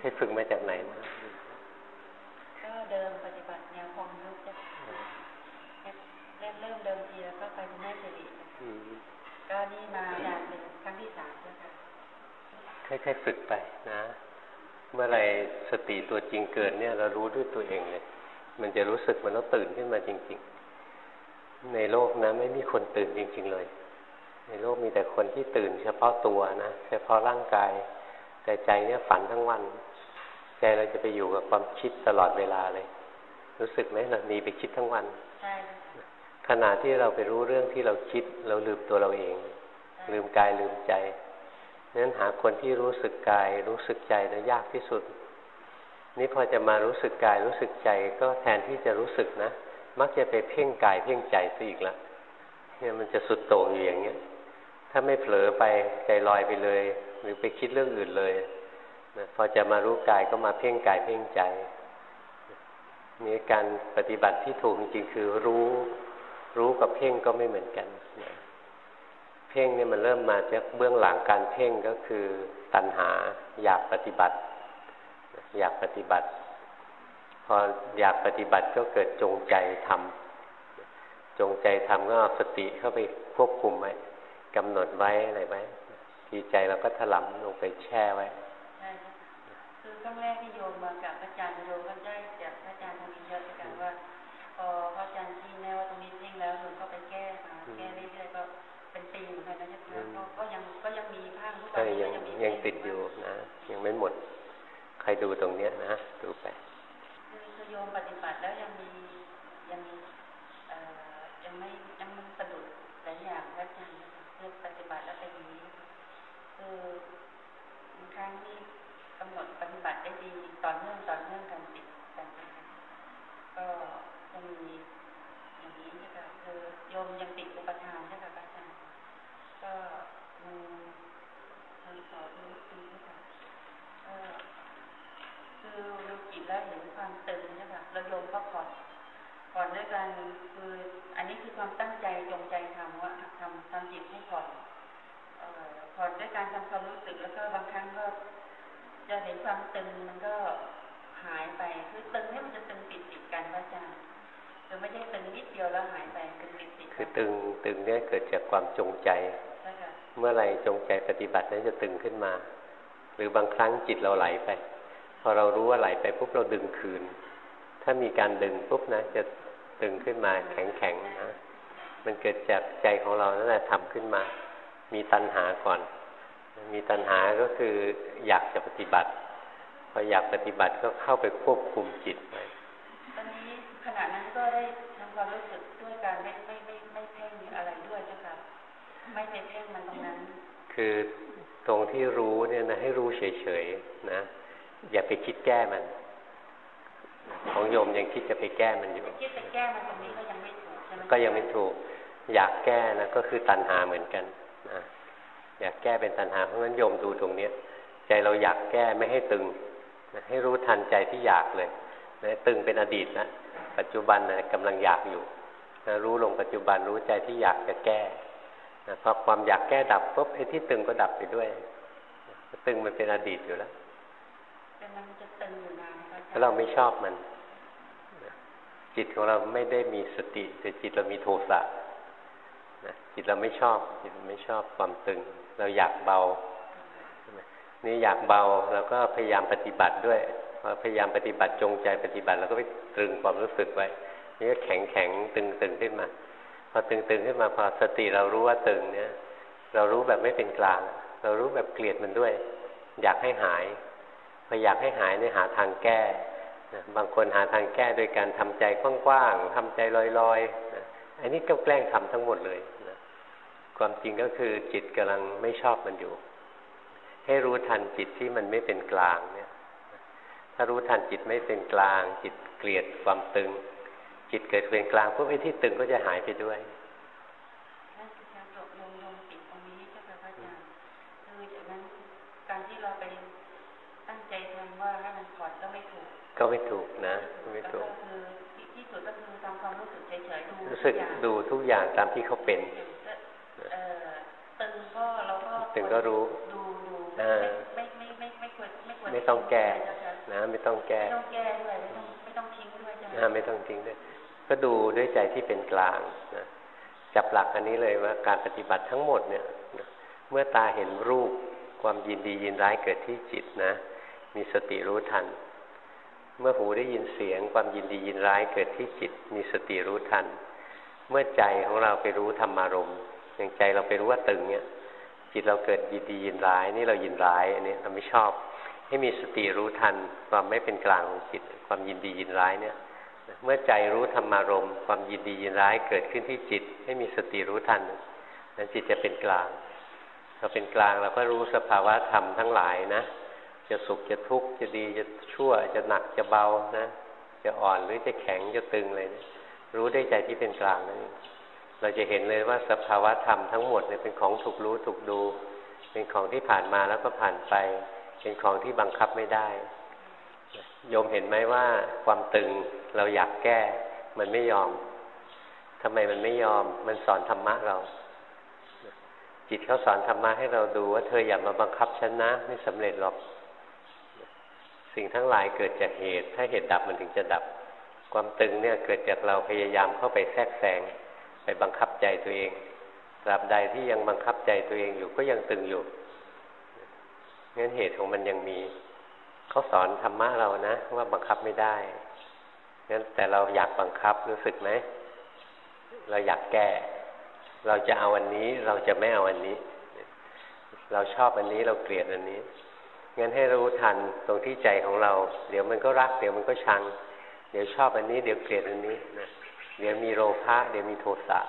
ให้ฝึกมาจากไหนนะก็เดิมปฏิบัติแนวความรู้จะเริ่มเริ่มเดิมทีแล้วก็ไปที่แม่สิริก็นี่มาดานเป็นครั้งที่สามแล้วค่ะค่อยๆฝึกไปนะ เมื่อไรสติตัวจริงเกิดเนี่ย เรารู้ด้วยตัวเองเลย มันจะรู้สึกมันต้องตื่นขึ้นมาจริง ๆ ในโลกนะไม่มีคนตื่นจริง ๆ เลย ในโลกมีแต่คนที่ตื่น เฉพาะตัวนะ เฉพาะร่างกาย แต่ใจเนี่ยฝันทั้งวัน ใจเราจะไปอยู่กับความคิดตลอดเวลาเลย รู้สึกไหมเราหนีไปคิดทั้งวันใช่ขณะที่เราไปรู้เรื่องที่เราคิด เราลืมตัวเราเอง ลืมกายลืมใจนั้นหาคนที่รู้สึกกาย รู้สึกใจนะยากที่สุด นี่พอจะมารู้สึกกายรู้สึกใจก็แทนที่จะรู้สึกนะ มักจะไปเพ่งกายเพ่งใจซะอีกละเนี่ยมันจะสุดโต่งอยู่อย่างเงี้ย ถ้าไม่เผลอไปใจลอยไปเลย หรือไปคิดเรื่องอื่นเลยนะ พอจะมารู้กายก็มาเพ่งกายเพ่งใจนี่การปฏิบัติที่ถูกจริงๆคือรู้ รู้กับเพ่งก็ไม่เหมือนกัน เพ่งเนี่ยมันเริ่มมาจากเบื้องหลังการเพ่งก็คือตัณหาอยากปฏิบัติ อยากปฏิบัติ พออยากปฏิบัติก็เกิดจงใจทำจงใจทำก็เอาสติเข้าไปควบคุมไว้กำหนดไว้อะไรไว้ทีใจเราก็ถลำลงไปแช่ไว้ คือครั้งแรกที่โยมมากับอาจารย์โยมก็ได้จากอาจารย์ทำเยอะกันว่าพอพระอาจารย์ชี้แนวว่าตรงนี้เพ่งแล้วโยมก็ไปแก้แก้เรื่อยๆก็เป็นปีเหมือนกันนะจ๊ะก็ยังก็ยังมีภาคทุกวันยังยังติดอยู่นะยังไม่หมด ใครดูตรงเนี้ยนะดูไปคือโยมปฏิบัติแล้วยังมียังเอ่อยังไม่ยังมันสะดุดหลายอย่างพระอาจารย์เรื่องปฏิบัติแล้วเป็นอย่างนี้คือบางครั้งนี่ กำหนดปฏิบัติได้ดีต่อเนื่องต่อเนื่องกันติดกันก็จะมีอย่างนี้ใช่ไหมคือโยมยังติดอุปทานใช่ไหมอาจารย์ก็มีทางสอนรู้ดีค่ะก็คือดูจิตแล้วเห็นความตึงใช่ไหมเราโยมก็ผ่อนผ่อนด้วยกันคืออันนี้คือความตั้งใจจงใจทำว่าทำทำจิตให้ผ่อนผ่อนด้วยการทำความรู้สึกแล้วก็บางครั้งก็ จะเห็นความตึงมันก็หายไป คือตึงนี่มันจะตึงติดติดกันพระอาจารย์คือไม่ใช่ตึงนิดเดียวแล้วหายไปตึงติดติดคือตึงตึงเนี่ยเกิดจากความจงใจเมื่อไรจงใจปฏิบัตินั้นจะตึงขึ้นมา หรือบางครั้งจิตเราไหลไป พอเรารู้ว่าไหลไปปุ๊บเราดึงคืน ถ้ามีการดึงปุ๊บนะ จะตึงขึ้นมาแข็งแข็งนะ มันเกิดจากใจของเรานั่นแหละทำขึ้นมา มีตัณหาก่อน มีตัณหาก็คืออยากจะปฏิบัติ พออยากปฏิบัติก็เข้าไปควบคุมจิตไปตอนนี้ขณะนั้นก็ได้ทำความรู้สึกด้วยการไม่ไม่ไม่ไม่เพ่งอะไรด้วยใช่ไหมไม่ไปเพ่งมันตรงนั้น คือตรงที่รู้เนี่ยนะให้รู้เฉยๆนะ อย่าไปคิดแก้มัน ของโยมยังคิดจะไปแก้มันอยู่คิดจะแก้มันตรงนี้ก็ยังไม่ถูกใช่ไหมก็ยังไม่ถูก อยากแก้นะก็คือตัณหาเหมือนกันนะ อยากแก้เป็นตัณหาเพราะงั้นโยมดูตรงเนี้ย ใจเราอยากแก้ไม่ให้ตึงนะให้รู้ทันใจที่อยากเลยนะตึงเป็นอดีตนะปัจจุบันนะกำลังอยากอยู่นะรู้ลงปัจจุบันรู้ใจที่อยากจะแก้พอความอยากแก้ดับปุ๊บไอ้ที่ตึงก็ดับไปด้วยตึงมันเป็นอดีตอยู่แล้วแต่มันจะตึงอยู่นานถ้าเราไม่ชอบมัน จิตของเราไม่ได้มีสติแต่จิตเรามีโทสะจิตเราไม่ชอบ จิตไม่ชอบความตึง เราอยากเบา นี่อยากเบาเราก็พยายามปฏิบัติด้วยพอพยายามปฏิบัติจงใจปฏิบัติเราก็ไปตรึงความรู้สึกไว้ นี่ก็แข็งแข็งตึงตึงขึ้นมา พอตึงๆขึ้นมาพอสติเรารู้ว่าตึงเนี่ย เรารู้แบบไม่เป็นกลาง เรารู้แบบเกลียดมันด้วย อยากให้หายพออยากให้หายเนี่ยหาทางแก้บางคนหาทางแก้โดยการทำใจกว้างๆทำใจลอยๆอันนี้ก็แกล้งทำทั้งหมดเลย ความจริงก็คือจิตกำลังไม่ชอบมันอยู่ ให้รู้ทันจิตที่มันไม่เป็นกลางเนี่ย ถ้ารู้ทันจิตไม่เป็นกลาง จิตเกลียดความตึง จิตเกิดเป็นกลางพวกไอ้ที่ตึงก็จะหายไปด้วยการที่เราไปตั้งใจทำว่าให้มันถอดก็ไม่ถูกก็ไม่ถูกนะไม่ถูกคือที่สุดก็คือตามความรู้สึกเฉยๆดูรู้สึกดูทุกอย่างตามที่เขาเป็น ตึงก็เราก็ตึงก็รู้ดูดูไม่ไม่ไม่ไม่ควรไม่ควรไม่ต้องแก้นะไม่ต้องแก้ไม่ต้องแก้ด้วยไม่ต้องไม่ต้องทิ้งด้วยใช่ไหมไม่ต้องทิ้งด้วยก็ดูด้วยใจที่เป็นกลางนะจับหลักอันนี้เลยว่าการปฏิบัติทั้งหมดเนี่ยเมื่อตาเห็นรูปความยินดียินร้ายเกิดที่จิตนะ มีสติรู้ทัน เมื่อหูได้ยินเสียง ความยินดียินร้ายเกิดที่จิต มีสติรู้ทัน เมื่อใจของเราไปรู้ธรรมารมณ์อย่างใจเราไปรู้ว่าตึงเนี่ย จิตเราเกิดยินดียินร้าย นี่เรายินร้าย อันนี้เราไม่ชอบ ให้มีสติรู้ทันความไม่เป็นกลางของจิต ความยินดียินร้ายเนี่ย เมื่อใจรู้ธรรมารมณ์ความยินดียินร้ายเกิดขึ้นที่จิต ให้มีสติรู้ทันนั้นจิตจะเป็นกลางเราเป็นกลางเราก็รู้สภาวะธรรมทั้งหลายนะ จะสุขจะทุกข์จะดีจะชั่วจะหนักจะเบานะ จะอ่อนหรือจะแข็งจะตึงเลยนะรู้ได้ใจที่เป็นกลางนั่นเอง เราจะเห็นเลยว่าสภาวะธรรมทั้งหมดเนี่ยเป็นของถูกรู้ถูกดู เป็นของที่ผ่านมาแล้วก็ผ่านไป เป็นของที่บังคับไม่ได้โยมเห็นไหมว่าความตึงเราอยากแก้ มันไม่ยอมทำไมมันไม่ยอม มันสอนธรรมะเรา จิตเขาสอนธรรมะให้เราดูว่าเธออย่ามาบังคับฉันนะ ไม่สำเร็จหรอก สิ่งทั้งหลายเกิดจากเหตุ ถ้าเหตุดับมันถึงจะดับ ความตึงเนี่ยเกิดจากเราพยายามเข้าไปแทรกแซง ไปบังคับใจตัวเองตราบใดที่ยังบังคับใจตัวเองอยู่ก็ยังตึงอยู่งั้นเหตุของมันยังมีเขาสอนธรรมะเรานะ ว่าบังคับไม่ได้งั้นแต่เราอยากบังคับรู้สึกไหมเราอยากแก้ เราจะเอาอันนี้ เราจะไม่เอาอันนี้ เราชอบอันนี้เราเกลียดอันนี้งั้นให้รู้ทันตรงที่ใจของเรา เดี๋ยวมันก็รัก เดี๋ยวมันก็ชัง เดี๋ยวชอบอันนี้ เดี๋ยวเกลียดอันนี้นะ เดี๋ยวมีโลภะเดี๋ยวมีโทสะ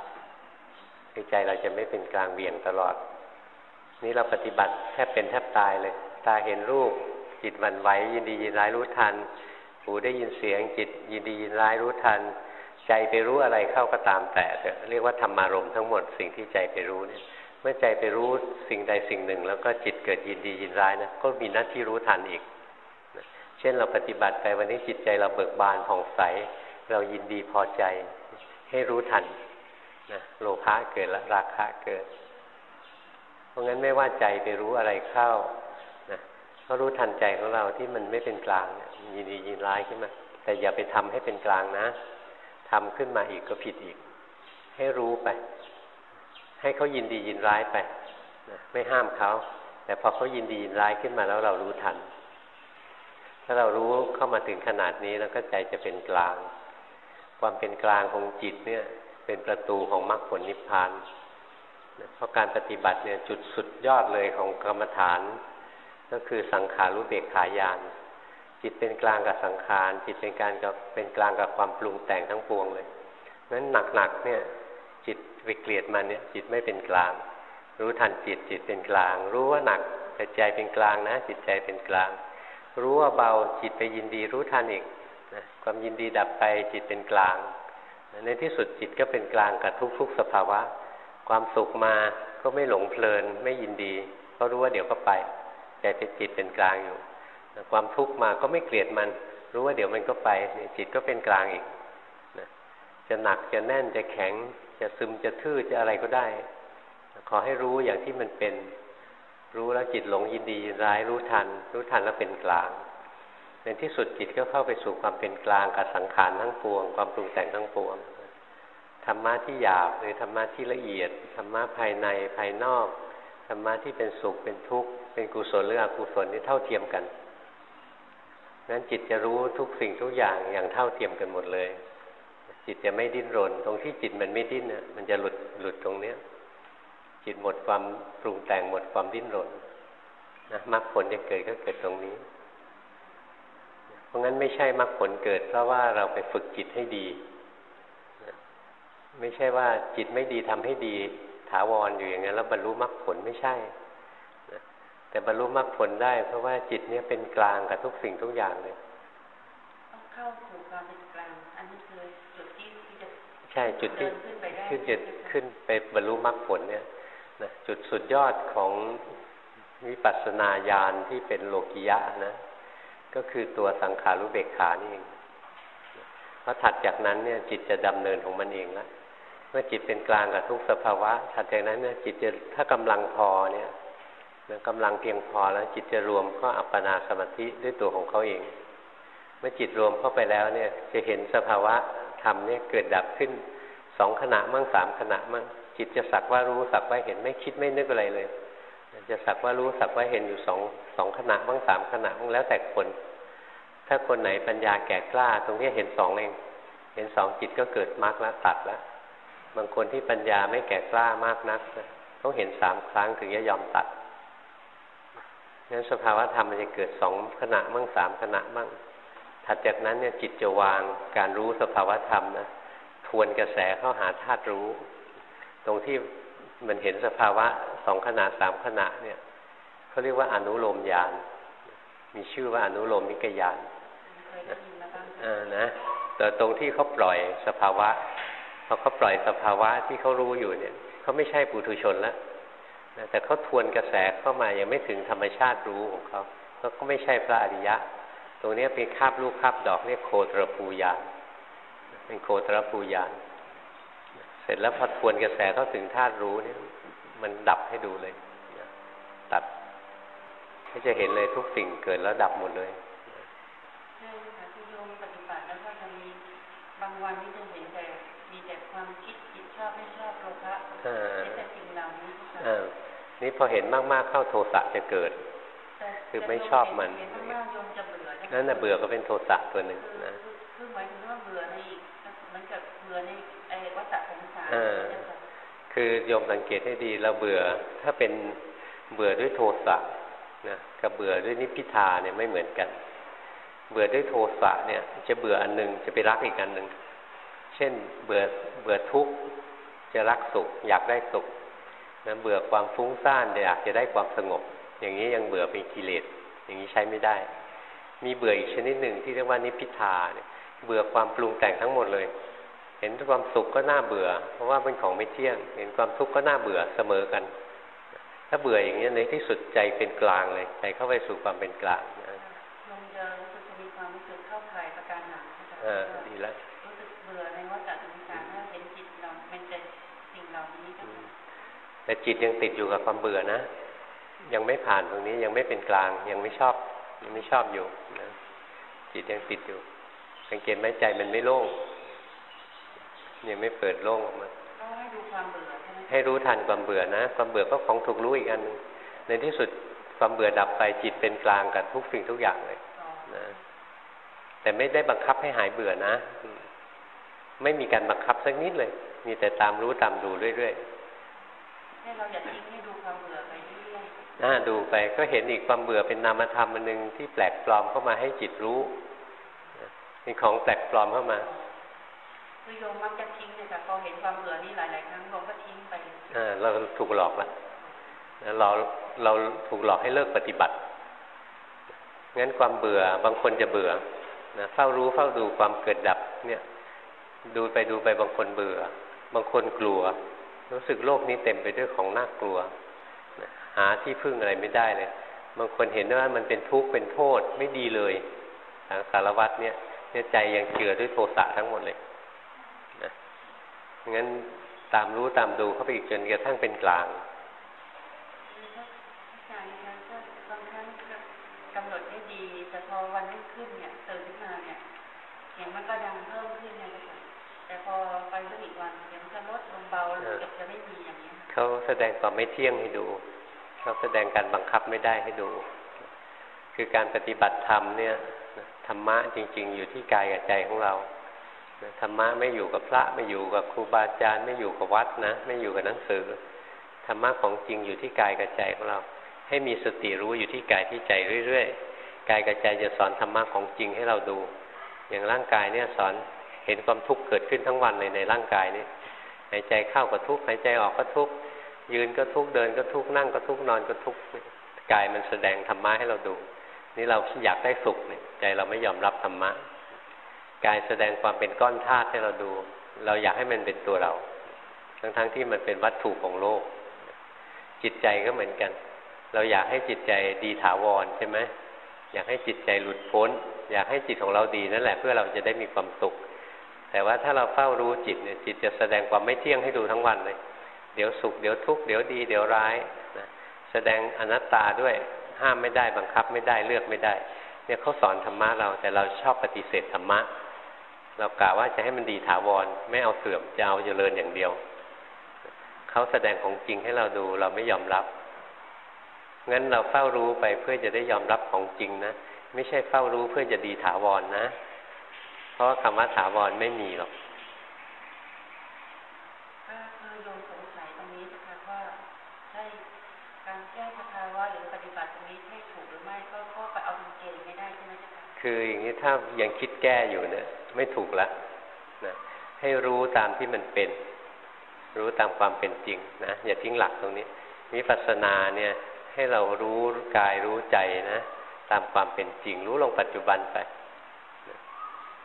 ในใจเราจะไม่เป็นกลางเบี่ยงตลอด นี่เราปฏิบัติแทบเป็นแทบตายเลย ตาเห็นรูป จิตหวันไหวยินดียินร้ายรู้ทัน หูได้ยินเสียงจิตยินดียินร้ายรู้ทัน ใจไปรู้อะไรเข้าก็ตามแต่เรียกว่าธรรมารมทั้งหมดสิ่งที่ใจไปรู้เนี่ยเมื่อใจไปรู้สิ่งใดสิ่งหนึ่ง แล้วก็จิตเกิดยินดียินร้ายนะก็มีหน้าที่รู้ทันอีก เช่นเราปฏิบัติไปวันนี้จิตใจเราเบิกบานผ่องใส เรายินดีพอใจ ให้รู้ทันนะโลภะเกิดและราคะเกิด เพราะงั้นไม่ว่าใจไปรู้อะไรเข้านะก็รู้ทันใจของเราที่มันไม่เป็นกลางยินดียินร้ายขึ้นมาแต่อย่าไปทำให้เป็นกลางนะทำขึ้นมาอีกก็ผิดอีก ให้รู้ไป ให้เขายินดียินร้ายไปนะไม่ห้ามเขาแต่พอเขายินดียินร้ายขึ้นมาแล้วเรารู้ทัน ถ้าเรารู้เข้ามาถึงขนาดนี้แล้วก็ใจจะเป็นกลาง ความเป็นกลางของจิตเนี่ยเป็นประตูของมรรคผลนิพพานเพราะการปฏิบัติเนี่ยจุดสุดยอดเลยของกรรมฐาน ก็คือสังขารุเบกขายาน จิตเป็นกลางกับสังขาร จิตเป็นการกับเป็นกลางกับความปรุงแต่งทั้งปวงเลยนั้นหนักๆเนี่ยจิตไปเกลียดมันเนี่ยจิตไม่เป็นกลาง รู้ทันจิตจิตเป็นกลาง รู้ว่าหนักแต่ใจเป็นกลางนะ จิตใจเป็นกลาง รู้ว่าเบาจิตไปยินดีรู้ทันอีก นะความยินดีดับไปจิตเป็นกลางในที่สุดจิตก็เป็นกลางกับทุก ๆ สภาวะ ความสุขมาก็ไม่หลงเพลิน ไม่ยินดี ก็รู้ว่าเดี๋ยวก็ไปใจเป็นจิตเป็นกลางอยู่ความทุกข์มาก็ไม่เกลียดมัน รู้ว่าเดี๋ยวมันก็ไปจิตก็เป็นกลางอีกนะจะหนักจะแน่นจะแข็ง จะซึมจะทื่อจะอะไรก็ได้ ขอให้รู้อย่างที่มันเป็น รู้แล้วจิตหลงยินดีร้ายรู้ทัน รู้ทันแล้วเป็นกลาง ในที่สุดจิตก็เข้าไปสู่ความเป็นกลางกับสังขารทั้งปวง ความปรุงแต่งทั้งปวงธรรมะที่หยาบหรือธรรมะที่ละเอียดธรรมะภายในภายนอกธรรมะที่เป็นสุขเป็นทุกข์เป็นกุศลหรืออกุศลนี่เท่าเทียมกันนั้นจิตจะรู้ทุกสิ่งทุกอย่างอย่างเท่าเทียมกันหมดเลย จิตจะไม่ดิ้นรน ตรงที่จิตมันไม่ดิ้นน่ะมันจะหลุดหลุดตรงเนี้ย จิตหมดความปรุงแต่งหมดความดิ้นรนนะมรรคผลจะเกิดก็เกิดตรงนี้ เพราะงั้นไม่ใช่มรรคผลเกิด เพราะว่าเราไปฝึกจิตให้ดี ไม่ใช่ว่าจิตไม่ดีทำให้ดีถาวรอยู่อย่างนั้นแล้วบรรลุมรรคผลไม่ใช่แต่บรรลุมรรคผลได้ เพราะว่าจิตเนี้ยเป็นกลางกับทุกสิ่งทุกอย่างเลยต้องเข้าสู่ความเป็นกลางอันนี้คือจุดที่จะใช่จุดที่ขึ้นจะขึ้นไปบรรลุมรรคผลเนี่ยนะจุดสุดยอดของวิปัสสนาญาณที่เป็นโลกิยะนะ ก็คือตัวสังขารุเบกขานี่เองเพราะถัดจากนั้นเนี่ยจิตจะดำเนินของมันเองล้วเมื่อจิตเป็นกลางกับทุกสภาวะถัดจากนั้นเนี่ยจิตจะถ้ากำลังพอเนี่ยกำลังเพียงพอแล้ว จิตจะรวมก็อัปปนาสมาธิด้วยตัวของเขาเอง เมื่อจิตรวมเข้าไปแล้วเนี่ย จะเห็นสภาวะธรรมเนี่ยเกิดดับขึ้นสองขณะมั่งสามขณะมั่งจิตจะสักว่ารู้สักว่าเห็นไม่คิดไม่นึกอะไรเลย จะสักว่ารู้สักว่าเห็นอยู่สองสองขณะบ้างสามขณะบ้างแล้วแต่คน ถ้าคนไหนปัญญาแก่กล้า ตรงนี้เห็นสองเอง เห็นสองจิตก็เกิดมรรคแล้วตัดแล้วบางคนที่ปัญญาไม่แก่กล้ามากนักต้องเห็นสามครั้งถึงจะยอมตัดงั้นสภาวะธรรมมันจะเกิดสองขณะมั่งสามขณะมั่งถัดจากนั้นเนี่ยจิตจะวางการรู้สภาวะธรรมนะทวนกระแสเข้าหาธาตุรู้ ตรงที่ มันเห็นสภาวะสองขณะสามขณะเนี่ยเขาเรียกว่าอนุโลมญาณมีชื่อว่าอนุโลมมิกญาณอ่านะแต่ตรงที่เขาปล่อยสภาวะพอเขาปล่อยสภาวะที่เขารู้อยู่เนี่ยเขาไม่ใช่ปุถุชนแล้วแต่เขาทวนกระแสเข้ามายังไม่ถึงธรรมชาติรู้ของเขาเขาก็ไม่ใช่พระอริยะ ตรงนี้เป็นคาบลูกคาบดอกเรียกโคตรภูยานเป็นโคตรภูยานเส ร็จแล้วพอทวนกระแสเข้าถึงธาตุรู้เนี่ยมันดับให้ดูเลย ตัดให้จะเห็นเลยทุกสิ่งเกิดแล้วดับหมดเลยใช่ค่ะที่โยมปฏิบัติแล้วก็จะมีบางวันที่จะเห็นแต่มีแต่ความคิดคิดชอบไม่ชอบโลภะแต่สิ่งเหล่านี้นี่พอเห็นมากๆเข้าโทสะจะเกิด คือไม่ชอบมันนั่นน่ะเบื่อก็เป็นโทสะตัวหนึ่งนะคือหมายถึงว่าเบื่อในเหมือนกับเบื่อในไอ้วั ฏสงสาคือโยมสังเกตให้ดีเราเบื่อ ถ้าเป็นเบื่อด้วยโทสะนะกับเบื่อด้วยนิพพิทาเนี่ยไม่เหมือนกัน เบื่อด้วยโทสะเนี่ย จะเบื่ออันหนึ่งจะไปรักอีกอันหนึ่งเช่น เบื่อเบื่อทุกข์จะรักสุข อยากได้สุขนะเบื่อความฟุ้งซ่านอยากจะได้ความสงบ อย่างนี้ยังเบื่อเป็นกิเลสอย่างนี้ใช้ไม่ได้ มีเบื่ออีกชนิดหนึ่งที่เรียกว่านิพพิทาเนี่ยเบื่อความปรุงแต่งทั้งหมดเลย เห็นความสุขก็น่าเบื่อ เพราะว่าเป็นของไม่เที่ยง เห็นความทุกข์ก็น่าเบื่อเสมอกัน ถ้าเบื่ออย่างนี้ในที่สุดใจเป็นกลางเลยใจเข้าไปสู่ความเป็นกลางนะลงจะรู้สึกมีความรู้สึกเข้าข่ายประการหนังอ่าดีแล้วรู้สึกเบื่อในวัฏจักรสารเห็นจิตเราเป็นใจสิ่งเหล่านี้แต่จิตยังติดอยู่กับความเบื่อนะยังไม่ผ่านตรงนี้ยังไม่เป็นกลาง ยังไม่ชอบยังไม่ชอบอยู่นะจิตยังติดอยู่สังเกตไหมใจมันไม่โล่ง ยังไม่เปิดโล่งออกมาให้ดูความเบื่อให้รู้ทันความเบื่อนะ ความเบื่อก็ของถูกรู้อีกอัน ในที่สุดความเบื่อดับไปจิตเป็นกลางกับทุกสิ่งทุกอย่างเลยนะแต่ไม่ได้บังคับให้หายเบื่อนะ ไม่มีการบังคับสักนิดเลย มีแต่ตามรู้ตามดูเรื่อยๆให้เราอย่าทิ้งให้ดูความเบื่อไปเรื่อยๆอ่าดูไปก็เห็นอีกความเบื่อเป็นนามธรรมอันหนึ่งที่แปลกปลอมเข้ามาให้จิตรู้มีของแปลกปลอมเข้ามา คือโยมมักจะทิ้งเลยค่ะพอเห็นความเบื่อนี่หลายๆครั้งโยมก็ทิ้งไปเอ่าเราถูกหลอกแล้วเราเราถูกหลอกให้เลิกปฏิบัติงั้นความเบื่อบางคนจะเบื่อนะเฝ้ารู้เฝ้าดูความเกิดดับเนี่ยดูไปดูไปบางคนเบื่อ บางคนกลัว รู้สึกโลกนี้เต็มไปด้วยของน่ากลัวหาที่พึ่งอะไรไม่ได้เลย บางคนเห็นว่ามันเป็นทุกข์เป็นโทษไม่ดีเลยทางสารวัตรเนี่ยเนี่ยใจยังเจือด้วยโทสะทั้งหมดเลย งั้นตามรู้ตามดูเข้าไปอีกจนกระทั่งเป็นกลางกำหนดได้ดีแต่พอวันรุ่งขึ้นเนี่ยตื่นขึ้นมาเนี่ยเสียงมันก็ดังเพิ่มขึ้นเลยนะคะแต่พอไปเรื่องอีกวันเสียงมันจะลดลงเบาแล้วจะไม่มีอย่างนี้เขาแสดงความไม่เที่ยงให้ดูเขาแสดงการบังคับไม่ได้ให้ดู คือการปฏิบัติธรรมเนี่ยธรรมะจริง ๆ อยู่ที่กายกับใจของเรา ธรรมะไม่อยู่กับพระไม่อยู่กับครูบาอาจารย์ไม่อยู่กับวัดนะ ไม่อยู่กับหนังสือธรรมะของจริงอยู่ที่กายกับใจของเรา ให้มีสติรู้อยู่ที่กายที่ใจเรื่อยๆกายกับใจจะสอนธรรมะของจริงให้เราดู อย่างร่างกายเนี่ยสอนเห็นความทุกข์เกิดขึ้นทั้งวันเลยในร่างกายนี้หายใจเข้าก็ทุกข์หายใจออกก็ทุกข์ยืนก็ทุกข์เดินก็ทุกข์นั่งก็ทุกข์นอนก็ทุกข์กายมันแสดงธรรมะให้เราดู นี่เราอยากได้สุขเนี่ยใจเราไม่ยอมรับธรรมะ กายแสดงความเป็นก้อนธาตุให้เราดู เราอยากให้มันเป็นตัวเรา ทั้งๆทที่มันเป็นวัตถุของโลก จิตใจก็เหมือนกัน เราอยากให้จิตใจดีถาวรใช่ไหมอยากให้จิตใจหลุดพ้น อยากให้จิตของเราดีนั่นแหละเพื่อเราจะได้มีความสุข แต่ว่าถ้าเราเฝ้ารู้จิตเนี่ยจิตจะแสดงความไม่เที่ยงให้ดูทั้งวันเลย เดี๋ยวสุขเดี๋ยวทุกข์เดี๋ยวดีเดี๋ยวร้ายนะแสดงอนัตตาด้วยห้ามไม่ได้บังคับไม่ได้เลือกไม่ได้ เนี่ยเขาสอนธรรมะเราแต่เราชอบปฏิเสธธรรมะ เรากล่าวว่าจะให้มันดีถาวร ไม่เอาเสื่อมจะเอาเจริญอย่างเดียว เขาแสดงของจริงให้เราดูเราไม่ยอมรับ งั้นเราเฝ้ารู้ไปเพื่อจะได้ยอมรับของจริงนะ ไม่ใช่เฝ้ารู้เพื่อจะดีถาวรนนะ เพราะคำว่าถาวรไม่มีหรอกก็คือโยมสงสัยตรงนี้นะคะว่าใช่การแก้สภาวะหรือปฏิบัติตรงนี้ให้ถูกหรือไม่ก็ก็ไปเอาเกณฑ์ไม่ได้ใช่ไหมจ๊ะคืออย่างนี้ถ้ายังคิดแก้อยู่เนี่ย ไม่ถูกและนะให้รู้ตามที่มันเป็น รู้ตามความเป็นจริงนะอย่าทิ้งหลักตรงนี้วิปัสสนาเนี่ยให้เรารู้กายรู้ใจนะตามความเป็นจริง รู้ลงปัจจุบันไป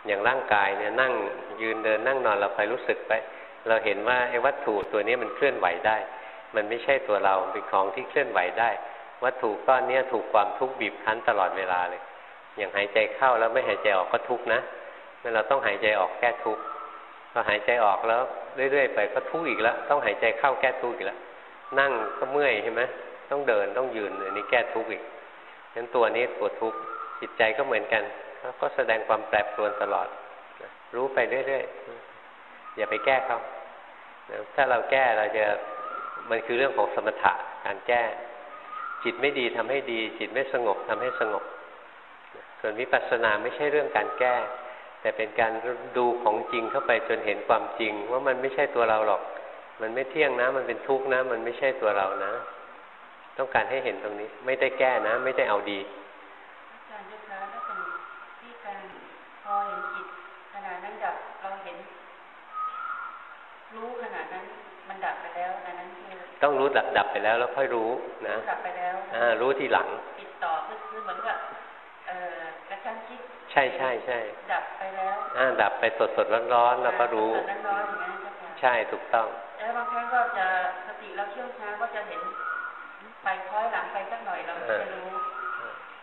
อย่างร่างกายเนี่ยนั่งยืนเดินนั่งนอนเราไปรู้สึกไป เราเห็นว่าไอ้วัตถุตัวนี้มันเคลื่อนไหวได้ มันไม่ใช่ตัวเราเป็นของที่เคลื่อนไหวได้ วัตถุก้อนนี้ถูกความทุกข์บีบคั้นตลอดเวลาเลย อย่างหายใจเข้าแล้วไม่หายใจออกก็ทุกข์นะ เราต้องหายใจออกแก้ทุกข์พอหายใจออกแล้วเรื่อยๆไปก็ทุกข์อีกแล้ว ต้องหายใจเข้าแก้ทุกข์อีกแล้ว นั่งก็เมื่อยใช่ไหมต้องเดินต้องยืนอันนี้แก้ทุกข์อีกฉะนั้นตัวนี้ตัวทุกข์จิตใจก็เหมือนกันก็แสดงความแปรปรวนตลอด รู้ไปเรื่อยๆ อย่าไปแก้เขาถ้าเราแก้เราจะมันคือเรื่องของสมถะการแก้ จิตไม่ดีทำให้ดี จิตไม่สงบทำให้สงบ ส่วนวิปัสสนาไม่ใช่เรื่องการแก้ แต่เป็นการดูของจริงเข้าไปจนเห็นความจริง ว่ามันไม่ใช่ตัวเราหรอก มันไม่เที่ยงนะ มันเป็นทุกข์นะ มันไม่ใช่ตัวเรานะ ต้องการให้เห็นตรงนี้ ไม่ได้แก้นะ ไม่ได้เอาดีอาจารย์เจ้าคะถ้าเป็นที่การพอเห็นจิตขนาดนั้นดับเราเห็น รู้ขนาดนั้นมันดับไปแล้วอันนั้นคือต้องรู้ดับดับไปแล้วแล้วค่อยรู้นะดับไปแล้วอ่ารู้ทีหลังติดต่อคือเหมือนกับเอ่อกระชั้นชิด ใช่ใช่ใช่ดับไปแล้วอ่าดับไปสดสดร้อนร้อนแล้วก็รู้ร้อนอย่างนี้ใช่ถูกต้อง แล้วบางครั้งก็จะสติเราเชี่ยวชาญก็จะเห็นไปคล้อยหลังไปสักหน่อยเราจะรู้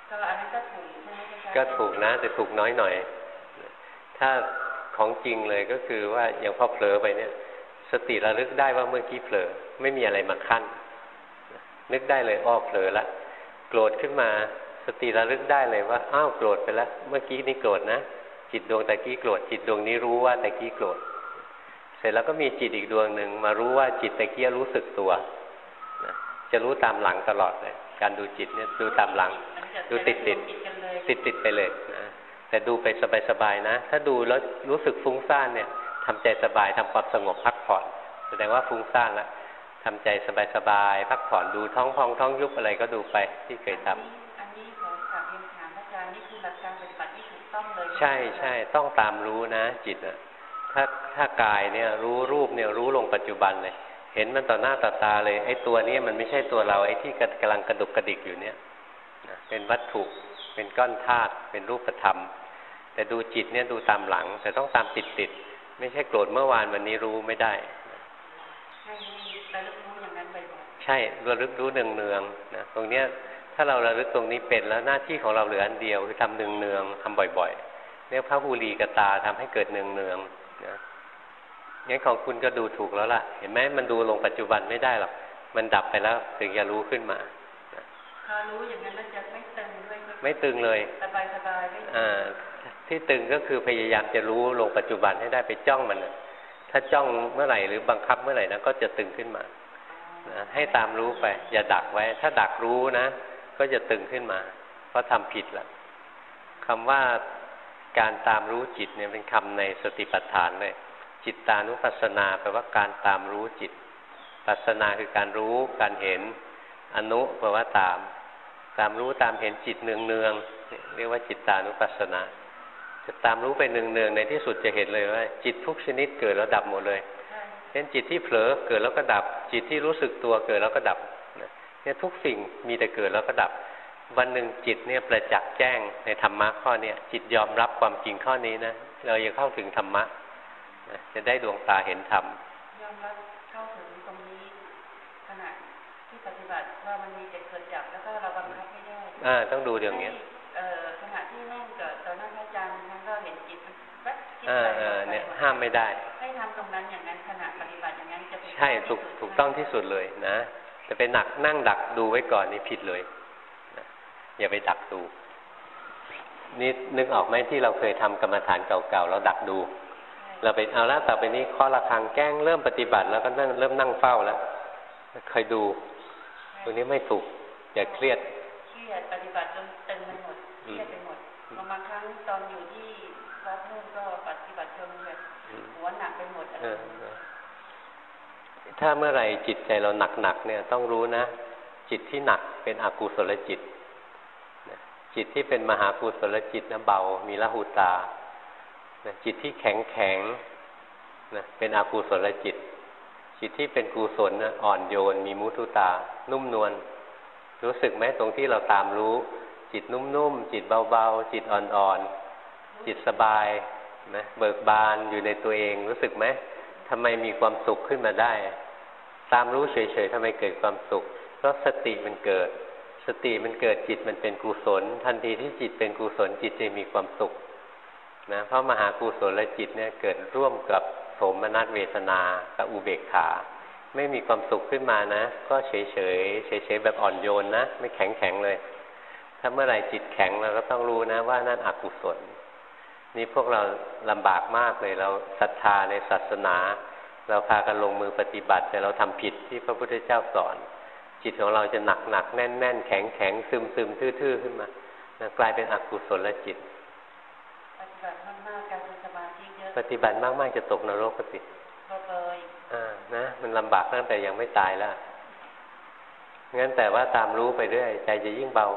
ก็อันนั้นก็ถูกใช่ไหมก็ถูกนะแต่ถูกน้อยหน่อย ถ้าของจริงเลยก็คือว่าอย่างพอเผลอไปเนี่ย สติระลึกได้ว่าเมื่อกี้เผลอไม่มีอะไรมาขั้นนึกได้เลยอ้อเผลอละโกรธขึ้นมา สติระลึกได้เลยว่าอ้าวโกรธไปแล้ว เมื่อกี้นี่โกรธนะ จิตดวงตะกี้โกรธจิตดวงนี้รู้ว่าตะกี้โกรธเสร็จแล้วก็มีจิตอีกดวงหนึ่งมารู้ว่าจิตตะกี้รู้สึกตัวจะรู้ตามหลังตลอดเลย การดูจิตเนี่ยดูตามหลัง ดูติดติดติดติดไปเลยนะแต่ดูไปสบายๆนะ ถ้าดูแล้วรู้สึกฟุ้งซ่านเนี่ยทำใจสบายทำความสงบพักผ่อนแสดงว่าฟุ้งซ่านแล้วทำใจสบายๆพักผ่อนดูท้องพองท้องยุบอะไรก็ดูไปที่เคยทำ หลักการปฏิบัติที่ถูกต้องเลย ใช่ใช่ต้องตามรู้นะ จิตอะ ถ้าถ้ากายเนี่ย รู้รูปเนี่ยรู้ลงปัจจุบันเลย เห็นมันต่อหน้าต่อตาเลย ไอ้ตัวนี้มันไม่ใช่ตัวเราไอ้ที่กำลังกระดุกกระดิกอยู่เนี่ยเป็นวัตถุเป็นก้อนธาตุเป็นรูปธรรม แต่ดูจิตเนี่ยดูตามหลัง แต่ต้องตามติดติดไม่ใช่โกรธเมื่อวานวันนี้รู้ไม่ได้ใช่ระลึกรู้เนืองเนืองนะตรงเนี้ย ถ้าเราระลึกตรงนี้เป็นแล้วหน้าที่ของเราเหลืออันเดียวคือทำเนืองเนืองทำบ่อยๆเรียกพระภูรีกตาทำให้เกิดเนืองเนืองนะงั้นของคุณก็ดูถูกแล้วล่ะ เห็นไหมมันดูลงปัจจุบันไม่ได้หรอกมันดับไปแล้วถึงจะรู้ขึ้นมาพอรู้อย่างนั้นแล้วจะไม่ตึงด้วยไม่ตึงเลยสบายสบายอ่าที่ตึงก็คือพยายามจะรู้ลงปัจจุบันให้ได้ไปจ้องมันถ้าจ้องเมื่อไหร่หรือบังคับเมื่อไหร่นะก็จะตึงขึ้นมานะให้ตามรู้ไป อย่าดักไว้ ถ้าดักรู้นะ ก็จะตึงขึ้นมา เพราะทำผิดละคำว่าการตามรู้จิตเนี่ยเป็นคำในสติปัฏฐานเลยจิตตานุปัสสนาแปลว่าการตามรู้จิต ปัสสนาคือการรู้การเห็น อนุแปลว่าตาม ตามรู้ตามเห็นจิตเนืองเนืองเรียกว่าจิตตานุปัสสนาจะตามรู้ไปเนืองเนืองในที่สุดจะเห็นเลยว่า จิตทุกชนิดเกิดแล้วดับหมดเลยเช่นจิตที่เผลอเกิดแล้วก็ดับ จิตที่รู้สึกตัวเกิดแล้วก็ดับ เนี่ยทุกสิ่งมีแต่เกิดแล้วก็ดับ วันหนึ่งจิตเนี่ยประจักษ์แจ้งในธรรมะข้อนี้จิตยอมรับความจริงข้อนี้นะเราจะเข้าถึงธรรมะจะได้ดวงตาเห็นธรรมยอมรับเข้าถึงตรงนี้ขณะที่ปฏิบัติว่ามันมีแต่เกิดจากแล้วก็เราบังคับไม่ได้อ่าต้องดูอย่างเงี้ยเอ่อขณะที่นั่งเกิดตอนนั้นอาจารย์ท่านก็เห็นจิตแวบคิดไปเนี่ยห้ามไม่ได้ให้ทำตรงนั้นอย่างนั้นขณะปฏิบัติอย่างนั้นจะใช่ถูกถูกต้องที่สุดเลยนะ แแต่ไปหนักนั่งดักดูไว้ก่อนนี่ผิดเลยนะอย่าไปดักดู นี่นึกออกไหมที่เราเคยทำกรรมฐานเก่าๆเราดักดู เราไปเอาละต่อไปนี้ข้อระคังแกล้งเริ่มปฏิบัติ แล้วก็นั่งเริ่มนั่งเฝ้าแล้วเคยดู ตรงนี้ไม่ถูกอย่าเครียดเครียดปฏิบัติจนตึงไปหมดเครียดไปหมดบางครั้งตอนอยู่ที่วัดนู่นก็ปฏิบัติจนแบบหัวหนักไปหมดอะไร ถ้าเมื่อไหร่จิตใจเราหนักๆเนี่ยต้องรู้นะ จิตที่หนักเป็นอกุศลจิต จิตที่เป็นมหากุศลจิตนะเบา มีละหุตา จิตที่แข็งแข็งนะเป็นอกุศลจิต จิตที่เป็นกุศลนะอ่อนโยน มีมุทุตา นุ่มนวลรู้สึกไหมตรงที่เราตามรู้ จิตนุ่มๆจิตเบาๆจิตอ่อนๆจิตสบายนะเบิกบานอยู่ในตัวเองรู้สึกไหมทำไมมีความสุขขึ้นมาได้ ตามรู้เฉยๆทำไมเกิดความสุข เพราะสติมันเกิด สติมันเกิดจิตมันเป็นกุศล ทันทีที่จิตเป็นกุศลจิตจะมีความสุขนะเพราะมหากุศลและจิตเนี่ยเกิดร่วมกับโสมนัสเวทนากับอุเบกขา ไม่มีความสุขขึ้นมานะ ก็เฉยเฉยเฉยเฉยแบบอ่อนโยนนะ ไม่แข็งแข็งเลย ถ้าเมื่อไหร่จิตแข็งเราก็ต้องรู้นะว่านั่นอกุศลนี่พวกเราลำบากมากเลยเราศรัทธาในศาสนา เราพากันลงมือปฏิบัติ แต่เราทำผิดที่พระพุทธเจ้าสอน จิตของเราจะหนักหนักแน่นแน่นแข็งแข็งซึมซึมทื่อๆขึ้นมากลายเป็นอกุศลจิต ปฏิบัติมากๆจะตกนรกก็ติเลยอ่านะมันลำบากตั้งแต่ยังไม่ตายแล้วงั้นแต่ว่าตามรู้ไปเรื่อยใจจะยิ่งเบา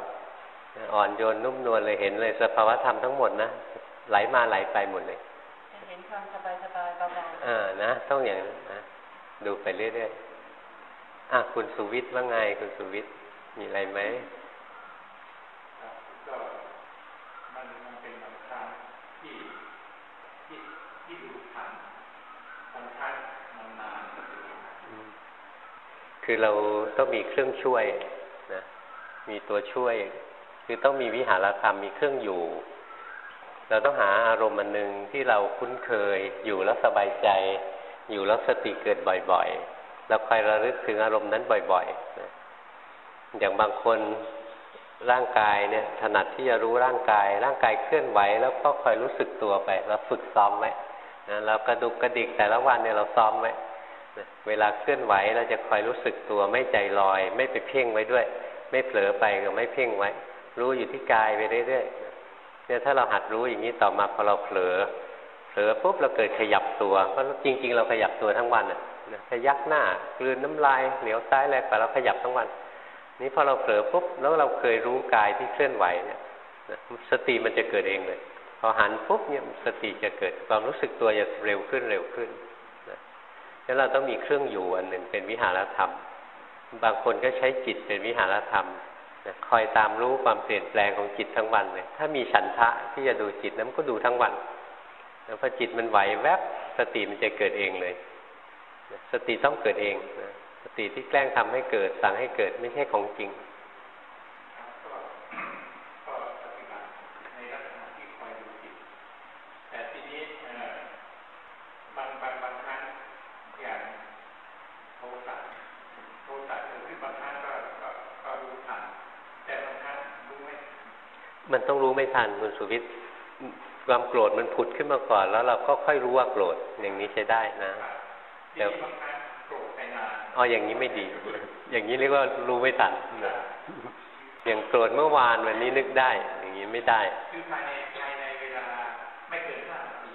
อ่อนโยนนุ่มนวลเลยเห็นเลยสภาวะธรรมทั้งหมดนะไหลมาไหลไปหมดเลยเห็นความสบายสบาย เบาๆอ่านะ ต้องอย่างนั้นนะดูไปเรื่อยๆอะคุณสุวิทย์ว่าไง คุณสุวิทย์มีอะไรไหมคือเราต้องมีเครื่องช่วยนะมีตัวช่วย คือต้องมีวิหารธรรมมีเครื่องอยู่ เราต้องหาอารมณ์อันหนึ่งที่เราคุ้นเคย อยู่แล้วสบายใจ อยู่แล้วสติเกิดบ่อยๆเราคอยระลึกถึงอารมณ์นั้นบ่อยๆนะอย่างบางคนร่างกายเนี่ยถนัดที่จะรู้ร่างกาย ร่างกายเคลื่อนไหว แล้วก็คอยรู้สึกตัวไปเราฝึกซ้อมไว้นะเรากระดุกกระดิกแต่ละวันเนี่ยเราซ้อมไว้เวลาเคลื่อนไหวเราจะคอยรู้สึกตัวไม่ใจลอย ไม่ไปเพ่งไว้ด้วย ไม่เผลอไปก็ไม่เพ่งไว้ รู้อยู่ที่กายไปเรื่อยๆ เนี่ยถ้าเราหัดรู้อย่างนี้ต่อมาพอเราเผลอเผลอปุ๊บเราเกิดขยับตัวเพราะจริง ๆ เราขยับตัวทั้งวันอะขยักหน้ากลืนน้ำลายเหนียวซ้ายอะไรไปเราขยับทั้งวัน นี้พอเราเผลอปุ๊บแล้วเราเคยรู้กายที่เคลื่อนไหวเนี่ยสติมันจะเกิดเองเลยพอหันปุ๊บเนี่ยสติจะเกิดความรู้สึกตัวจะเร็วขึ้นเร็วขึ้นแล้วเราต้องมีเครื่องอยู่อันหนึ่งเป็นวิหารธรรม บางคนก็ใช้จิตเป็นวิหารธรรม คอยตามรู้ความเปลี่ยนแปลงของจิตทั้งวันเลย ถ้ามีฉันทะที่จะดูจิตนั้นก็ดูทั้งวัน แล้วพอจิตมันไหวแวบสติมันจะเกิดเองเลย สติต้องเกิดเองสติที่แกล้งทำให้เกิดสั่งให้เกิดไม่ใช่ของจริง มันต้องรู้ไม่ทันคุณสุวิทย์ความโกรธมันผุดขึ้นมาก่อน แล้วเราก็ค่อยรู้ว่าโกรธอย่างนี้ใช้ได้นะแต่อ๋ออย่างนี้ไม่ดี อย่างนี้เรียกว่ารู้ไม่ทันอย่างโกรธเมื่อวานวันนี้นึกได้ อย่างนี้ไม่ได้คือภายในภายในเวลาไม่เกินห้านาที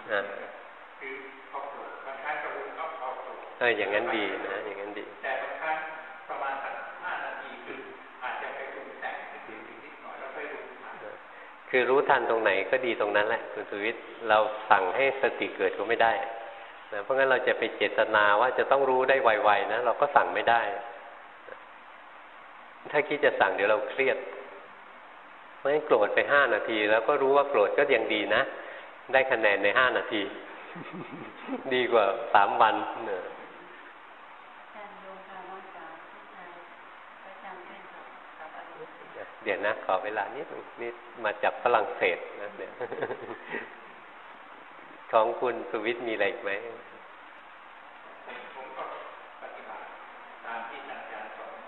คือพอโกรธบางครั้งก็รู้ก็พอโกรธเอออย่างนั้นดีนะอย่างนั้นดีแต่บางครั้งประมาณสักห้านาทีคืออาจจะไปปรุงแต่งนิดหน่อยแล้วค่อยรู้ คือรู้ทันตรงไหนก็ดีตรงนั้นแหละคุณสุวิทย์เราสั่งให้สติเกิดก็ไม่ได้นะเพราะงั้นเราจะไปเจตนาว่าจะต้องรู้ได้ไวๆนะเราก็สั่งไม่ได้ ถ้าคิดจะสั่งเดี๋ยวเราเครียด เพราะงั้นโกรธไปห้านาที แล้วก็รู้ว่าโกรธก็ยังดีนะ ได้คะแนนในห้านาที ดีกว่าสามวันเนอะเดี๋ยวนะขอเวลานิดนิดมาจากฝรั่งเศสนะเดี๋ยวของคุณสุวิทย์มีอะไรอีกไหมที่อาจารย์สอน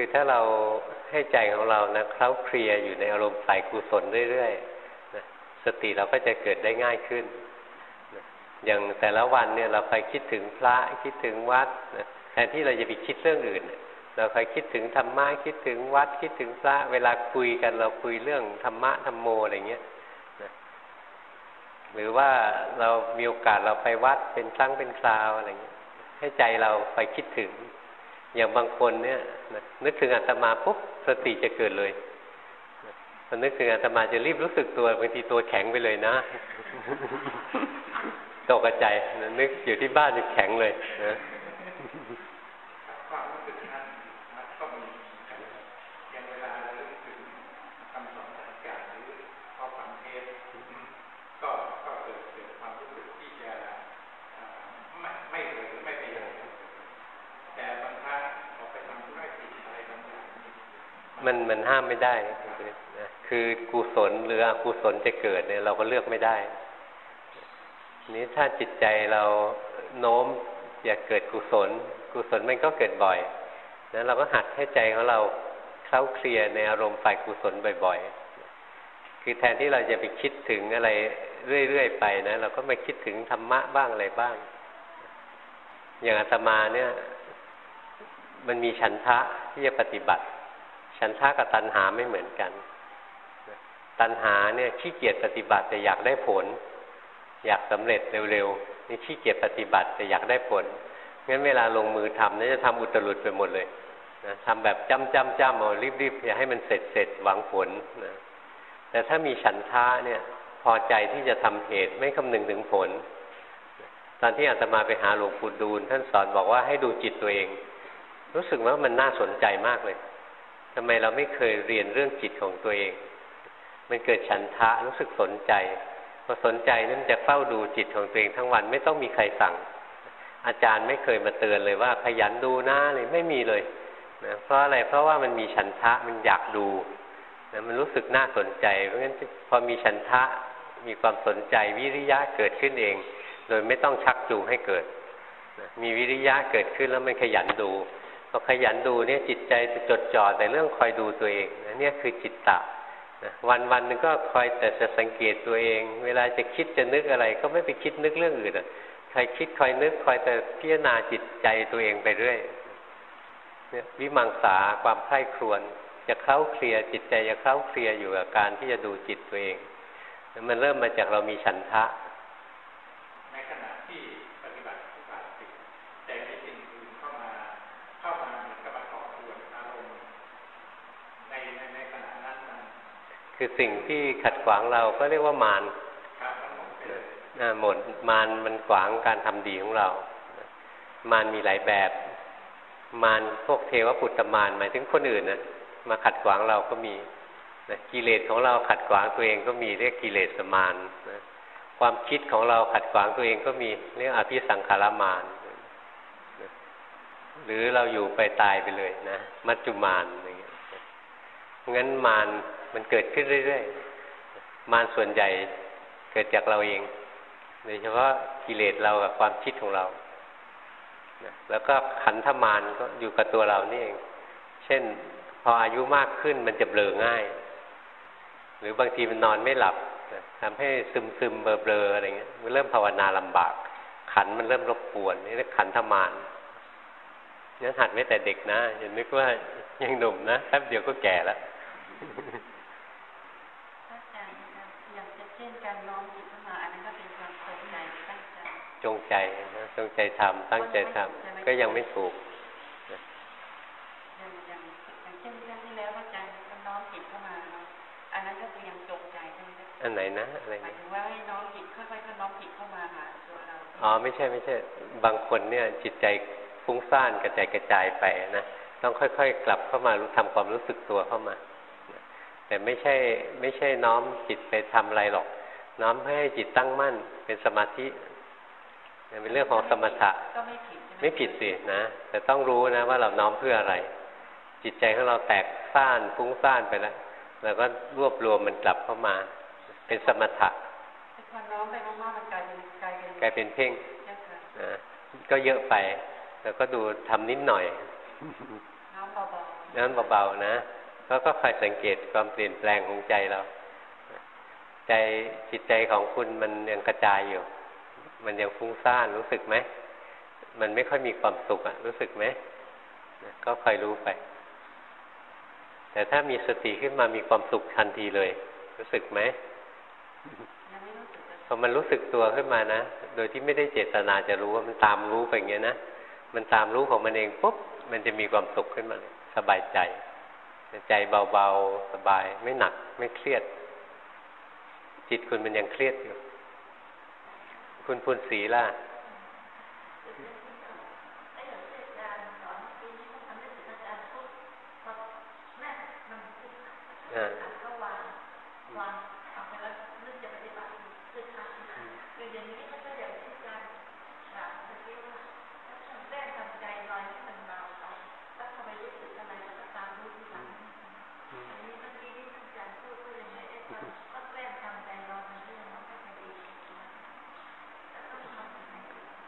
คือถ้าเราให้ใจของเรานะเคล้าเคลียอยู่ในอารมณ์ฝ่ายกุศลเรื่อยๆนะสติเราก็จะเกิดได้ง่ายขึ้นนะอย่างแต่ละวันเนี่ยเราไปคิดถึงพระคิดถึงวัดนะแทนที่เราจะไปคิดเรื่องอื่นเราคอยคิดถึงธรรมะคิดถึงวัดคิดถึงพระ เวลาคุยกันเราคุยเรื่องธรรมะธรรมโมอะไรเงี้ยนะหรือว่าเรามีโอกาสเราไปวัดเป็นครั้งเป็นคราวอะไรเงี้ยให้ใจเราไปคิดถึง อย่างบางคนเนี่ยนึกถึงอาตมาปุ๊บสติจะเกิดเลยพอนึกถึงอาตมาจะรีบรู้สึกตัวบางทีตัวแข็งไปเลยนะตกใจนึกอยู่ที่บ้านจะแข็งเลยนะ มันมันห้ามไม่ได้ คือกุศลหรืออกุศลจะเกิดเนี่ย เราก็เลือกไม่ได้ นี้ถ้าจิตใจเราโน้มอยากเกิดกุศล กุศลมันก็เกิดบ่อยนั้นเราก็หัดให้ใจของเราเข้าเคลียร์ในอารมณ์ฝ่ายกุศลบ่อยๆ คือแทนที่เราจะไปคิดถึงอะไรเรื่อยๆไปนะ เราก็มาคิดถึงธรรมะบ้างอะไรบ้าง อย่างอาตมาเนี่ย มันมีฉันทะที่จะปฏิบัติ ฉันทะกับตัณหาไม่เหมือนกัน ตัณหาเนี่ยขี้เกียจปฏิบัติแต่อยากได้ผล อยากสำเร็จเร็วๆนี่ขี้เกียจปฏิบัติแต่อยากได้ผลงั้นเวลาลงมือทำนี่จะทำอุตรุดไปหมดเลยนะทำแบบจำจำจำเอารีบๆอย่าให้มันเสร็จเสร็จหวังผลนะแต่ถ้ามีฉันทะเนี่ยพอใจที่จะทำเหตุไม่คำนึงถึงผล ตอนที่อาตมาไปหาหลวงปู่ดูลท่านสอนบอกว่าให้ดูจิตตัวเอง รู้สึกว่ามันน่าสนใจมากเลย ทำไมเราไม่เคยเรียนเรื่องจิตของตัวเอง มันเกิดฉันทะรู้สึกสนใจพอสนใจนั่นจะเฝ้าดูจิตของตัวเองทั้งวันไม่ต้องมีใครสั่ง อาจารย์ไม่เคยมาเตือนเลยว่าขยันดูนะเลยไม่มีเลยนะเพราะอะไรเพราะว่ามันมีฉันทะมันอยากดูนะมันรู้สึกน่าสนใจ เพราะงั้นพอมีฉันทะมีความสนใจวิริยะเกิดขึ้นเอง โดยไม่ต้องชักจูงให้เกิดนะมีวิริยะเกิดขึ้นแล้วมันขยันดู พอขยันดูเนี่ยจิตใจจะจดจ่อแต่เรื่องคอยดูตัวเองนะเนี่ยคือจิตตะนะวันวันหนึ่งก็คอยแต่จะสังเกตตัวเอง เวลาจะคิดจะนึกอะไร ก็ไม่ไปคิดนึกเรื่องอื่นอะคอยคิดคอยนึกคอยแต่พิจารณาจิตใจตัวเองไปเรื่อยเนี่ยวิมังสาความใคร่ครวญจะเข้าเคลียจิตใจจะเข้าเคลียอยู่กับการที่จะดูจิตตัวเอง มันเริ่มมาจากเรามีฉันทะ คือสิ่งที่ขัดขวางเราก็เรียกว่ามารหมดมารมันขวางการทำดีของเรา มารมีหลายแบบ มารพวกเทวปุตตมารหมายถึงคนอื่นนะมาขัดขวางเราก็มีนะกิเลสของเราขัดขวางตัวเองก็มีเรียกกิเลสมารนะความคิดของเราขัดขวางตัวเองก็มีเรียกอภิสังขารมารนะหรือเราอยู่ไปตายไปเลยนะ มัจจุมารอย่างเงี้ยงั้นมาร มันเกิดขึ้นเรื่อยๆ มารส่วนใหญ่เกิดจากเราเองโดยเฉพาะกิเลสเรากับความคิดของเรา แล้วก็ขันธมารก็อยู่กับตัวเรานี่เอง เช่น พออายุมากขึ้นมันจะเบลอง่าย หรือบางทีมันนอนไม่หลับทำให้ซึมซึมเบลอเบลออะไรเงี้ยมันเริ่มภาวนาลำบาก ขันมันเริ่มรบกวนนี่เรียกขันธมารนั้นหัดไม่แต่เด็กนะอย่านึกว่ายังหนุ่มนะแป๊บเดียวก็แก่แล้ว จงใจนะจงใจทำตั้งใจทำก็ยังไม่ถูกอย่างอย่างอย่างเช่นเรื่องที่แล้วว่าใจมันน้อมจิตเข้ามาเนาะอันนั้นก็คือยังจงใจใช่ไหมอันไหนนะอะไรหมายถึงว่าให้น้อมจิตค่อยๆน้อมจิตเข้ามาหาตัวเราอ๋อไม่ใช่ไม่ใช่ บางคนเนี่ยจิตใจฟุ้งซ่านกระจายกระจายไปนะต้องค่อย ๆ กลับเข้ามารู้ทำความรู้สึกตัวเข้ามา แต่ไม่ใช่ไม่ใช่น้อมจิตไปทำอะไรหรอก น้อมให้จิตตั้งมั่นเป็นสมาธิเป็นเรื่องของสมถะไม่ผิดไม่ผิดสินะแต่ต้องรู้นะว่าเราน้อมเพื่ออะไร จิตใจของเราแตกซ่านฟุ้งซ่านไปแล้วเราก็รวบรวมมันกลับเข้ามา เป็นสมถะพอน้อมไปมากๆมันกลายเป็นกลายเป็นกลายเป็นเพ่งนะก็เยอะไป แล้วก็ดูทำนิดหน่อยน้อมเบาๆนั้นเบาๆนะ แล้วก็คอยสังเกตความเปลี่ยนแปลงของใจเรา ใจจิตใจของคุณมันยังกระจายอยู่ มันยังฟุ้งซ่านรู้สึกไหม มันไม่ค่อยมีความสุขอะรู้สึกไหมก็คอยรู้ไป แต่ถ้ามีสติขึ้นมามีความสุขทันทีเลย รู้สึกไหมพอมันรู้สึกตัวขึ้นมานะ โดยที่ไม่ได้เจตนาจะรู้ว่ามันตามรู้ไปอย่างเงี้ยนะ มันตามรู้ของมันเองปุ๊บ มันจะมีความสุขขึ้นมาสบายใจ ใจเบาๆ สบาย ไม่หนัก ไม่เครียด จิตคุณมันยังเครียดอยู่ คุณพูนสีล่ะอ่า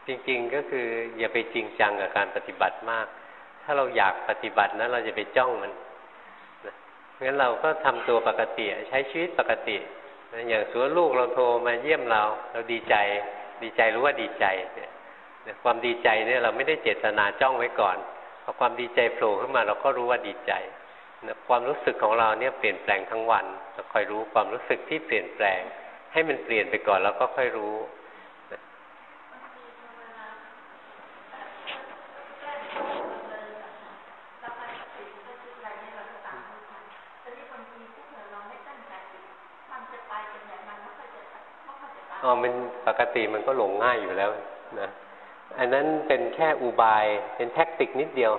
จ ริงๆ ก็คืออย่าไปจริงจังกับการปฏิบัติมาก ถ้าเราอยากปฏิบัตินะเราจะไปจ้องมันนะงั้นเราก็ทำตัวปกติใช้ชีวิตปกตินะอย่างสมมติลูกเราโทรมาเยี่ยมเรา เราดีใจ ดีใจรู้ว่าดีใจเนี่ยความดีใจเนี่ยเราไม่ได้เจตนาจ้องไว้ก่อนพอความดีใจโผล่ขึ้นมาเราก็รู้ว่าดีใจนะความรู้สึกของเราเนี่ยเปลี่ยนแปลงทั้งวันเราคอยรู้ความรู้สึกที่เปลี่ยนแปลง ให้มันเปลี่ยนไปก่อนแล้วก็ค่อยรู้อ๋อมัน ปกติมันก็หลงง่ายอยู่แล้วนะอันนั้นเป็นแค่อุบายเป็นแท็กติกนิดเดียว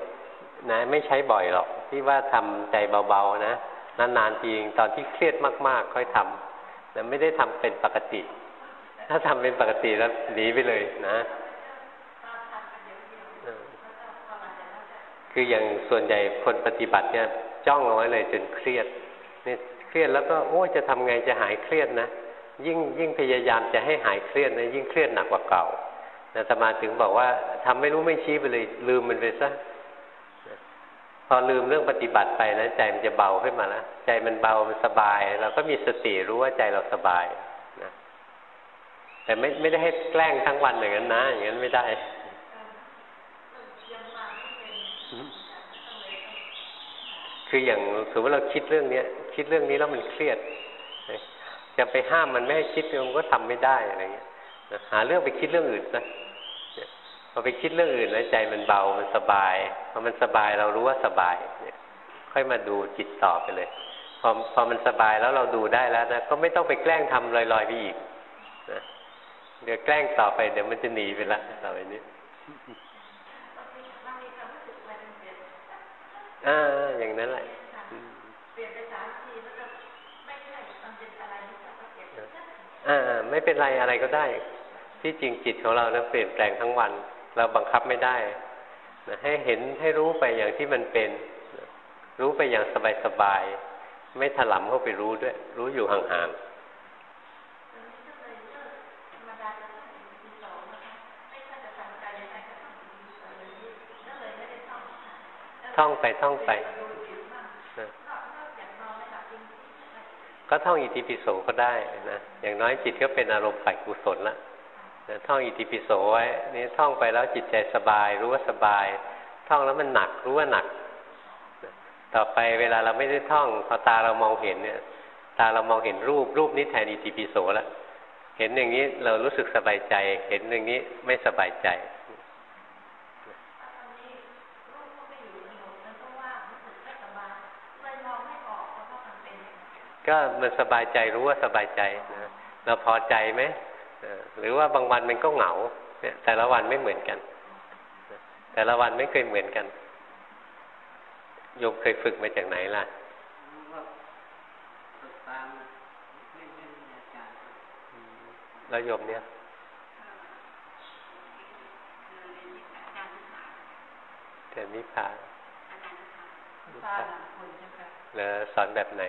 นะไม่ใช้บ่อยหรอกที่ว่าทำใจเบาๆนะนานๆทีตอนที่เครียดมากๆ ค่อยทำนะไม่ได้ทำเป็นปกติ ถ้าทำเป็นปกติแล้วหนีไปเลยนะคืออย่างส่วนใหญ่คนปฏิบัติเนี่ยจ้องเอาไว้เลยจนเครียดเนี่ยเครียดแล้วก็โอ้จะทำไงจะหายเครียดนะ ยิ่งยิ่งพยายามจะให้หายเครียดนะยิ่งเครียดหนักกว่าเก่านะตมาถึงบอกว่าทำไม่รู้ไม่ชี้ไปเลยลืมมันไปซะพอลืมเรื่องปฏิบัติไปนะใจมันจะเบาขึ้นมาแล้วใจมันเบามันสบาย เราก็มีสติรู้ว่าใจเราสบายนะแต่ไม่ไม่ได้ให้แกล้งทั้งวันอย่างนั้นนะอย่างนั้นไม่ได้คืออย่างสมมติเราคิดเรื่องเนี้ย คิดเรื่องนี้แล้วมันเครียด จะไปห้ามมันไม่ให้คิดมันก็ทำไม่ได้อะไรเงี้ยหาเรื่องไปคิดเรื่องอื่นนะพอไปคิดเรื่องอื่นแล้วใจมันเบามันสบายพอมันสบายเรารู้ว่าสบายเนี่ย ค่อยมาดูจิตต่อไปเลย พอพอมันสบายแล้วเราดูได้แล้วนะก็ไม่ต้องไปแกล้งทำลอยๆไปอีกนะเดี๋ยวแกล้งต่อไปเดี๋ยวมันจะหนีไปละต่อไปนี้อ่าอย่างนั้นแหละ อ่าไม่เป็นไรอะไรก็ได้ ที่จริงจิตของเรานะเปลี่ยนแปลงทั้งวัน เราบังคับไม่ได้นะให้เห็นให้รู้ไปอย่างที่มันเป็น รู้ไปอย่างสบายๆไม่ถลำเข้าไปรู้ด้วย รู้อยู่ห่างๆท่องไปท่องไป ก็ท่องอิติปิโสก็ได้นะอย่างน้อยจิตก็เป็นอารมณ์ฝ่ายกุศลละนะท่องอิติปิโสไว้นี่ท่องไปแล้วจิตใจสบาย รู้ว่าสบาย ท่องแล้วมันหนักรู้ว่าหนักต่อไปเวลาเราไม่ได้ท่องพอตาเรามองเห็นเนี่ย ตาเรามองเห็นรูปรูปนี้แทนอิติปิโสแล้วเห็นอย่างนี้เรารู้สึกสบายใจ เห็นอย่างนี้ไม่สบายใจ ก็มันสบายใจรู้ว่าสบายใจนะเราพอใจไหมหรือว่าบางวันมันก็เหงาเนี่ยแต่ละวันไม่เหมือนกัน แต่ละวันไม่เคยเหมือนกันโยมเคยฝึกมาจากไหนล่ะแล้วโยมเนี่ยแต่นิพพานแล้วสอนแบบไหน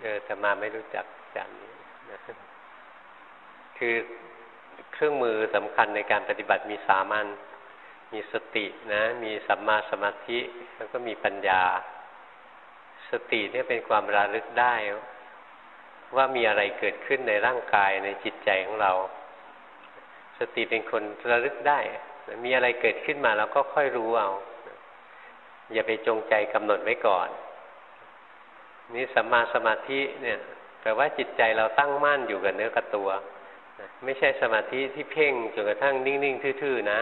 เออแต่มาไม่รู้จักจานนี้นะคือเครื่องมือสำคัญในการปฏิบัติมีสามัญมีสตินะ มีสัมมาสมาธิ แล้วก็มีปัญญา สติเนี่ยเป็นความระลึกได้ ว่ามีอะไรเกิดขึ้นในร่างกายในจิตใจของเรา สติเป็นคนระลึกได้ มีอะไรเกิดขึ้นมาเราก็ค่อยรู้เอา อย่าไปจงใจกำหนดไว้ก่อน นี่สัมมาสมาธิเนี่ยแปลว่าจิตใจเราตั้งมั่นอยู่กับเนื้อกับตัว ไม่ใช่สมาธิที่เพ่งจนกระทั่งนิ่ง ๆ ทื่อ ๆ นะ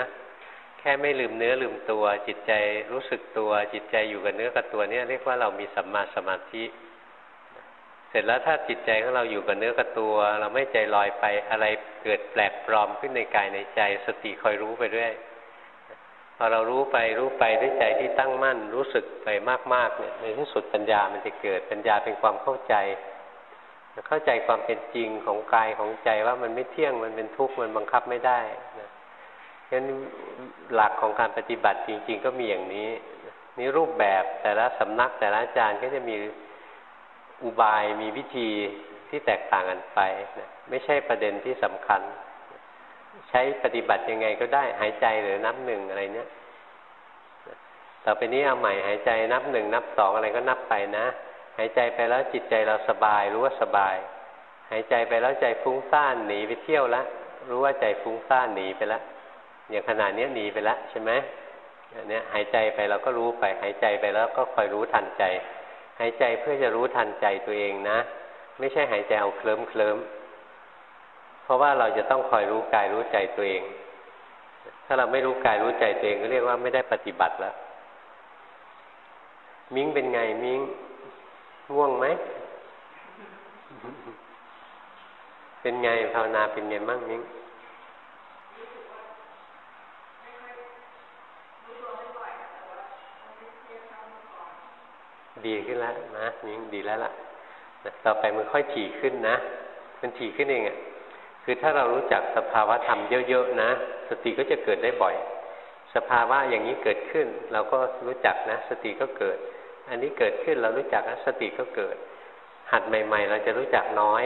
แค่ไม่ลืมเนื้อลืมตัว จิตใจรู้สึกตัว จิตใจอยู่กับเนื้อกับตัวเนี่ยเรียกว่าเรามีสัมมาสมาธิเสร็จแล้วถ้าจิตใจของเราอยู่กับเนื้อกับตัว เราไม่ใจลอยไปอะไรเกิดแปลกปลอมขึ้นในกายในใจ สติคอยรู้ไปด้วย อเรารู้ไปรู้ไปด้วยใจที่ตั้งมั่นรู้สึกไปมากๆเนี่ยในที่สุดปัญญามันจะเกิดปัญญาเป็นความเข้าใจ เข้าใจความเป็นจริงของกายของใจว่ามันไม่เที่ยงมันเป็นทุกข์มันบังคับไม่ได้นะฉะนั้นหลักของการปฏิบัติจริง ๆ ก็มีอย่างนี้นี่รูปแบบแต่ละสำนักแต่ละอาจารย์ก็จะมีอุบายมีวิธีที่แตกต่างกันไปนะไม่ใช่ประเด็นที่สำคัญ ใช้ปฏิบัติยังไงก็ได้หายใจหรือนับหนึ่งอะไรเนี้ยต่อไปนี้เอาใหม่หายใจนับหนึ่งนับสองอะไรก็นับไปนะ หายใจไปแล้วจิตใจเราสบาย รู้ว่าสบาย หายใจไปแล้วใจฟุ้งซ่านหนีไปเที่ยวล้วรู้ว่าใจฟุ้งซ่านหนีไปแล้วอย่างขนาดนี้หนีไปแล้วใช่ไหมเนี่ยหายใจไปเราก็รู้ไป หายใจไปแล้วก็คอยรู้ทันใจ หายใจเพื่อจะรู้ทันใจตัวเองนะ ไม่ใช่หายใจเอาเคลิ้มเคลิ้ม ราะว่าเราจะต้องคอยรู้กายรู้ใจตัวเอง ถ้าเราไม่รู้กายรู้ใจตัวเองก็เรียกว่าไม่ได้ปฏิบัติแล้ว มิ้งเป็นไงมิ้งง่วงไหม เป็นไงภาวนาเป็นไงบ้างมิ้งดีขึ้นแล้วนะมิ้งดีแล้วล่ะ ต่อไปมันค่อยถี่ขึ้นนะ มันถี่ขึ้นเองอะ่ะ คือถ้าเรารู้จักสภาวะธรรมเยอะๆนะ สติก็จะเกิดได้บ่อย สภาวะอย่างนี้เกิดขึ้น เราก็รู้จักนะ สติก็เกิด อันนี้เกิดขึ้นเรารู้จักสติก็เกิด หัดใหม่ ๆ เราจะรู้จักน้อย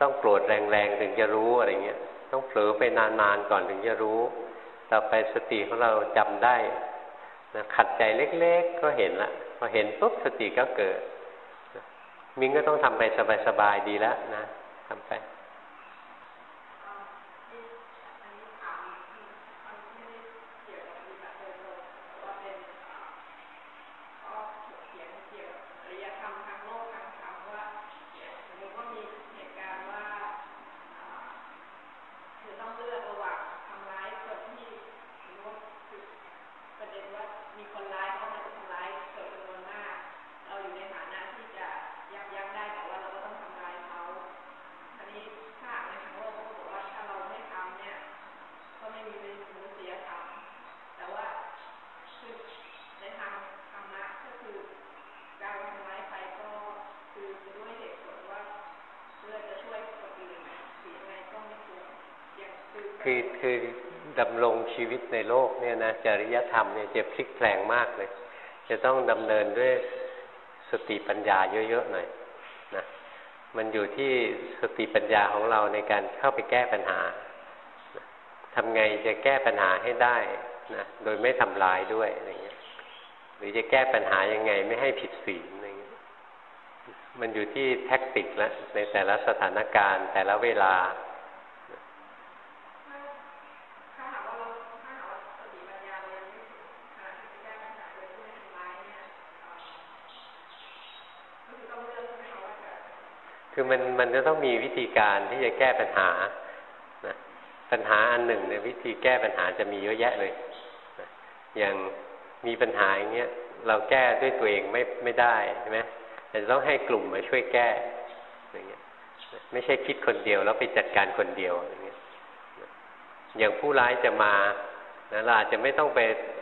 ต้องโกรธแรงๆถึงจะรู้อะไรเงี้ย ต้องเผลอไปนานๆก่อนถึงจะรู้ ต่อไปสติของเราจำได้นะขัดใจเล็กๆ ก็เห็นละพอเห็นปุ๊บสติก็เกิด มิ้งก็ต้องทำไปสบายๆดีแล้วนะทำไปคือคือดำรงชีวิตในโลกเนี่ยนะ จริยธรรมเนี่ยจะพลิกแปลงมากเลย จะต้องดำเนินด้วยสติปัญญาเยอะๆหน่อยนะมันอยู่ที่สติปัญญาของเราในการเข้าไปแก้ปัญหาทำไงจะแก้ปัญหาให้ได้นะโดยไม่ทำลายด้วยอะไรเงี้ย หรือจะแก้ปัญหายังไงไม่ให้ผิดศีลอะไรเงี้ยมันอยู่ที่แท็กติกล้วในแต่ละสถานการณ์แต่ละเวลา คือมันมันจะต้องมีวิธีการที่จะแก้ปัญหานะปัญหาอันหนึ่งในวิธีแก้ปัญหาจะมีเยอะแยะเลยนะอย่างมีปัญหาอย่างเงี้ยเราแก้ด้วยตัวเองไม่ไม่ได้ใช่ไหมแต่ต้องให้กลุ่มมาช่วยแก้อย่างเงี้ยไม่ใช่คิดคนเดียวแล้วไปจัดการคนเดียวอย่างเงี้ยอย่างผู้ร้ายจะมานะเราอาจจะไม่ต้องไป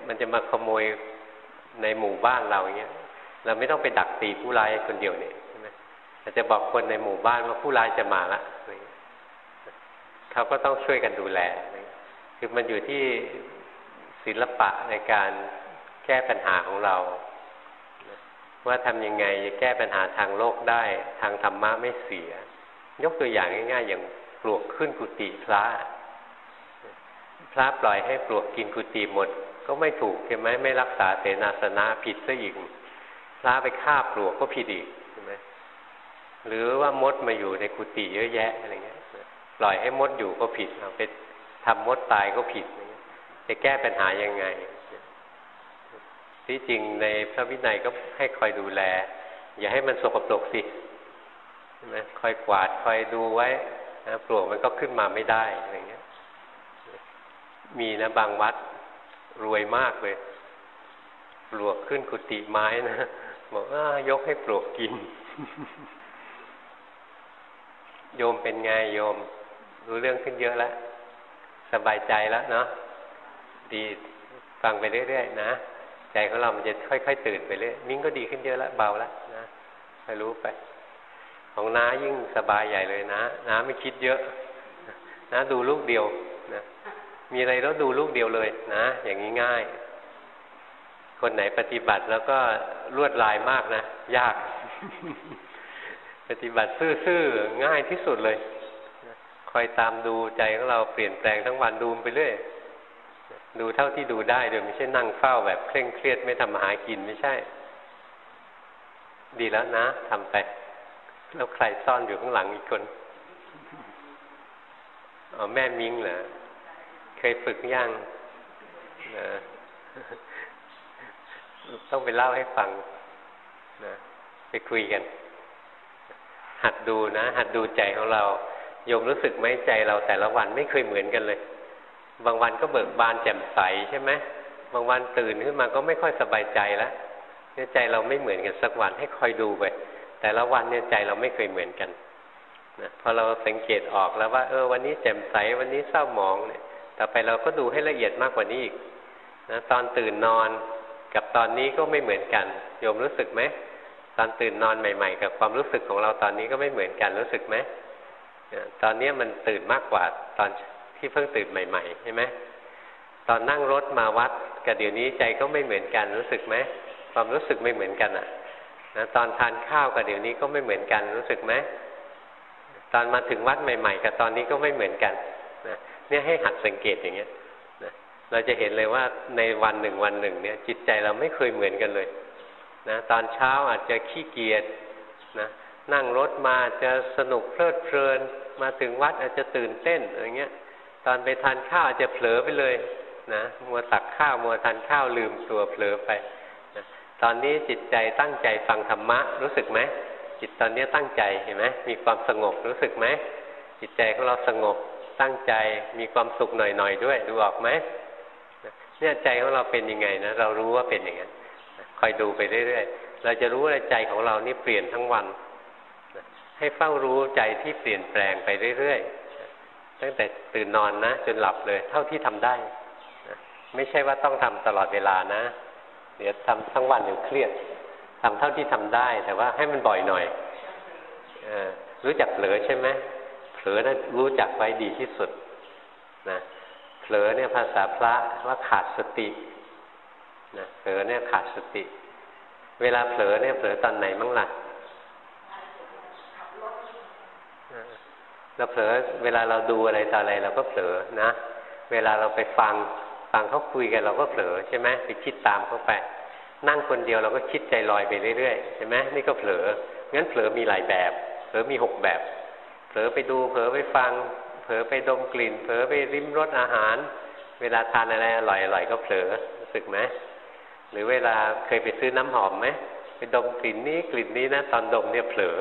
มันจะมาขโมยในหมู่บ้านเราอย่างเงี้ย เราไม่ต้องไปดักตีผู้ร้ายคนเดียวเนี่ย อาจจะบอกคนในหมู่บ้านว่าผู้ร้ายจะมาละเขาก็ต้องช่วยกันดูแล คือมันอยู่ที่ศิลปะในการแก้ปัญหาของเรา ว่าทำยังไงจะแก้ปัญหาทางโลกได้ ทางธรรมะไม่เสีย ยกตัวอย่างง่ายๆ อย่างปลวกขึ้นกุฏิพระ พระปล่อยให้ปลวกกินกุฏิหมด ก็ไม่ถูกใช่ไหมไม่รักษาเสนาสนะผิดซะอีกพระไปฆ่าปลวกก็ผิดอีก หรือว่ามดมาอยู่ในกุฏิเยอะแยะอะไรเงี้ยปล่อยให้มดอยู่ก็ผิดเอาไปทำมดตายก็ผิดจะแก้ปัญหายังไง ที่จริงในพระวินัยก็ให้คอยดูแล อย่าให้มันสกปรกสิใช่ไหมคอยกวาดคอยดูไว้นะปลวกมันก็ขึ้นมาไม่ได้อะไรเงี้ย มีนะบางวัดรวยมากเลยปลวกขึ้นกุฏิไม้นะบอกว่ายกให้ปลวกกิน โยมเป็นไงโยม รู้เรื่องขึ้นเยอะแล้ว สบายใจแล้วเนาะดีฟังไปเรื่อยๆนะใจของเรามันจะค่อย ๆ ตื่นไปเรื่อยมิ้งก็ดีขึ้นเยอะแล้วเบาแล้วนะไปรู้ไป ของน้ายิ่งสบายใหญ่เลยนะน้าไม่คิดเยอะนะดูลูกเดียวนะมีอะไรแล้วดูลูกเดียวเลยนะ อย่างนี้ง่าย คนไหนปฏิบัติแล้วก็ลวดลายมากนะ ยาก ฏิบัติซื่อๆง่ายที่สุดเลยคอยตามดูใจของเราเปลี่ยนแปลงทั้งวันดูไปเรื่อยดูเท่าที่ดูได้โดยไม่ใช่นั่งเฝ้าแบบเคร่งเครียดไม่ทำมาหากินไม่ใช่ ดีแล้วนะทำไป แล้วใครซ่อนอยู่ข้างหลังอีกคนอ๋อแม่มิงเหรอเคยฝึกยังนะต้องไปเล่าให้ฟังนะไปคุยกัน หัดดูนะ หัดดูใจของเราโยมรู้สึกไหมใจเราแต่ละวันไม่เคยเหมือนกันเลย บางวันก็เบิกบานแจ่มใสใช่ไหมบางวันตื่นขึ้นมาก็ไม่ค่อยสบายใจแล้วเนี่ยใจเราไม่เหมือนกันสักวันให้คอยดูไปแต่ละวันเนี่ยใจเราไม่เคยเหมือนกันนะพอเราสังเกตออกแล้วว่า เออวันนี้แจ่มใสวันนี้เศร้าหมองเนี่ยต่อไปเราก็ดูให้ละเอียดมากกว่านี้อีกนะตอนตื่นนอนกับตอนนี้ก็ไม่เหมือนกัน โยมรู้สึกไหม ตอนตื่นนอนใหม่ ๆ กับความรู้สึกของเราตอนนี้ก็ไม่เหมือนกันรู้สึกไหมตอนนี้มันตื่นมากกว่าตอนที่เพิ่งตื่นใหม่ๆใช่ไหมตอนนั่งรถมาวัดกับเดี๋ยวนี้ใจก็ไม่เหมือนกันรู้สึกไหมความรู้สึกไม่เหมือนกันอะนะตอนทานข้าวกับเดี๋ยวนี้ก็ไม่เหมือนกันรู้สึกไหมตอนมาถึงวัดใหม่ ๆ กับตอนนี้ก็ไม่เหมือนกันนะเนี่ยให้หัดสังเกตอย่างเงี้ยนะเราจะเห็นเลยว่าในวันหนึ่งวันหนึ่งเนี่ย จิตใจเราไม่เคยเหมือนกันเลย นะตอนเช้าอาจจะขี้เกียจนะนั่งรถมาจะสนุกเพลิดเพลิน มาถึงวัดอาจจะตื่นเต้นอะไรเงี้ย ตอนไปทานข้าวอาจจะเผลอไปเลยนะมัวตักข้าวมัวทานข้าวลืมตัวเผลอไปนะตอนนี้จิตใจตั้งใจฟังธรรมะรู้สึกไหมจิตตอนนี้ตั้งใจเห็นไหมมีความสงบรู้สึกไหมจิตใจของเราสงบตั้งใจมีความสุขหน่อยๆด้วย ดูออกไหมเนี่ยใจของเราเป็นยังไงนะเรารู้ว่าเป็นอย่างนั้น คอยดูไปเรื่อยๆ เราจะรู้ว่าใจของเรานี่เปลี่ยนทั้งวัน ให้เฝ้ารู้ใจที่เปลี่ยนแปลงไปเรื่อยๆ ตั้งแต่ตื่นนอนนะ จนหลับเลย เท่าที่ทำได้ ไม่ใช่ว่าต้องทำตลอดเวลานะ เดี๋ยวทำทั้งวันอยู่เครียดทำเท่าที่ทำได้ แต่ว่าให้มันบ่อยหน่อยอรู้จักเผลอใช่ไหมเผลอนะั้นรู้จักไว้ดีที่สุดนะเผลอเนี่ยภาษาพระว่าขาดสติ นะเผลอเนี่ยขาดสติ เวลาเผลอเนี่ยเผลอตอนไหนมั่งล่ะเราเผลอเวลาเราดูอะไรต่ออะไรเราก็เผลอนะ เวลาเราไปฟังฟังเขาคุยกันเราก็เผลอใช่ไหมไปคิดตามเขาไป นั่งคนเดียวเราก็คิดใจลอยไปเรื่อยๆใช่ไหมนี่ก็เผลองั้นเผลอมีหลายแบบ เผลอมีหกแบบ เผลอไปดู เผลอไปฟัง เผลอไปดมกลิ่น เผลอไปริมรสอาหาร เวลาทานอะไรอร่อยๆก็เผลอรู้สึกไหม หรือเวลาเคยไปซื้อน้ำหอมไหมไปดมกลิ่นนี้กลิ่นนี้นะตอนดมเนี่ยเผลอ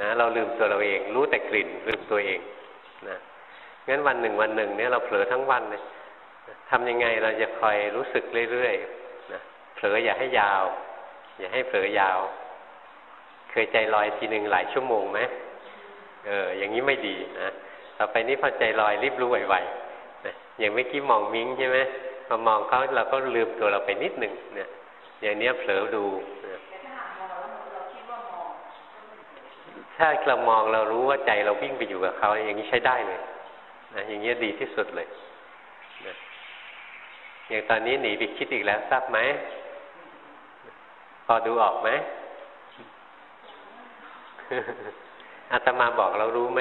นะเราลืมตัวเราเอง รู้แต่กลิ่นลืมตัวเองนะงั้นวันหนึ่งวันหนึ่งเนี่ยเราเผลอทั้งวันเลยทำยังไงเราจะคอยรู้สึกเรื่อยๆนะเผลออย่าให้ยาว อย่าให้เผลอยาว เคยใจลอยทีหนึ่งหลายชั่วโมงไหมเออ อย่างนี้ไม่ดีนะต่อไปนี้พอใจลอยรีบรู้ไวๆนะอย่างเมื่อกี้มองมิ้งใช่ไหม พอมองเขาเราก็ลืมตัวเราไปนิดหนึ่งเนี่ยอย่างนี้เผลอดูถ้าเรามองเรารู้ว่าใจเราวิ่งไปอยู่กับเขาอย่างนี้ใช้ได้เลยนะอย่างนี้ดีที่สุดเลยนะอย่างตอนนี้หนีไปคิดอีกแล้วทราบไหมพอดูออกไหมอาตมาบอกเรารู้ไหม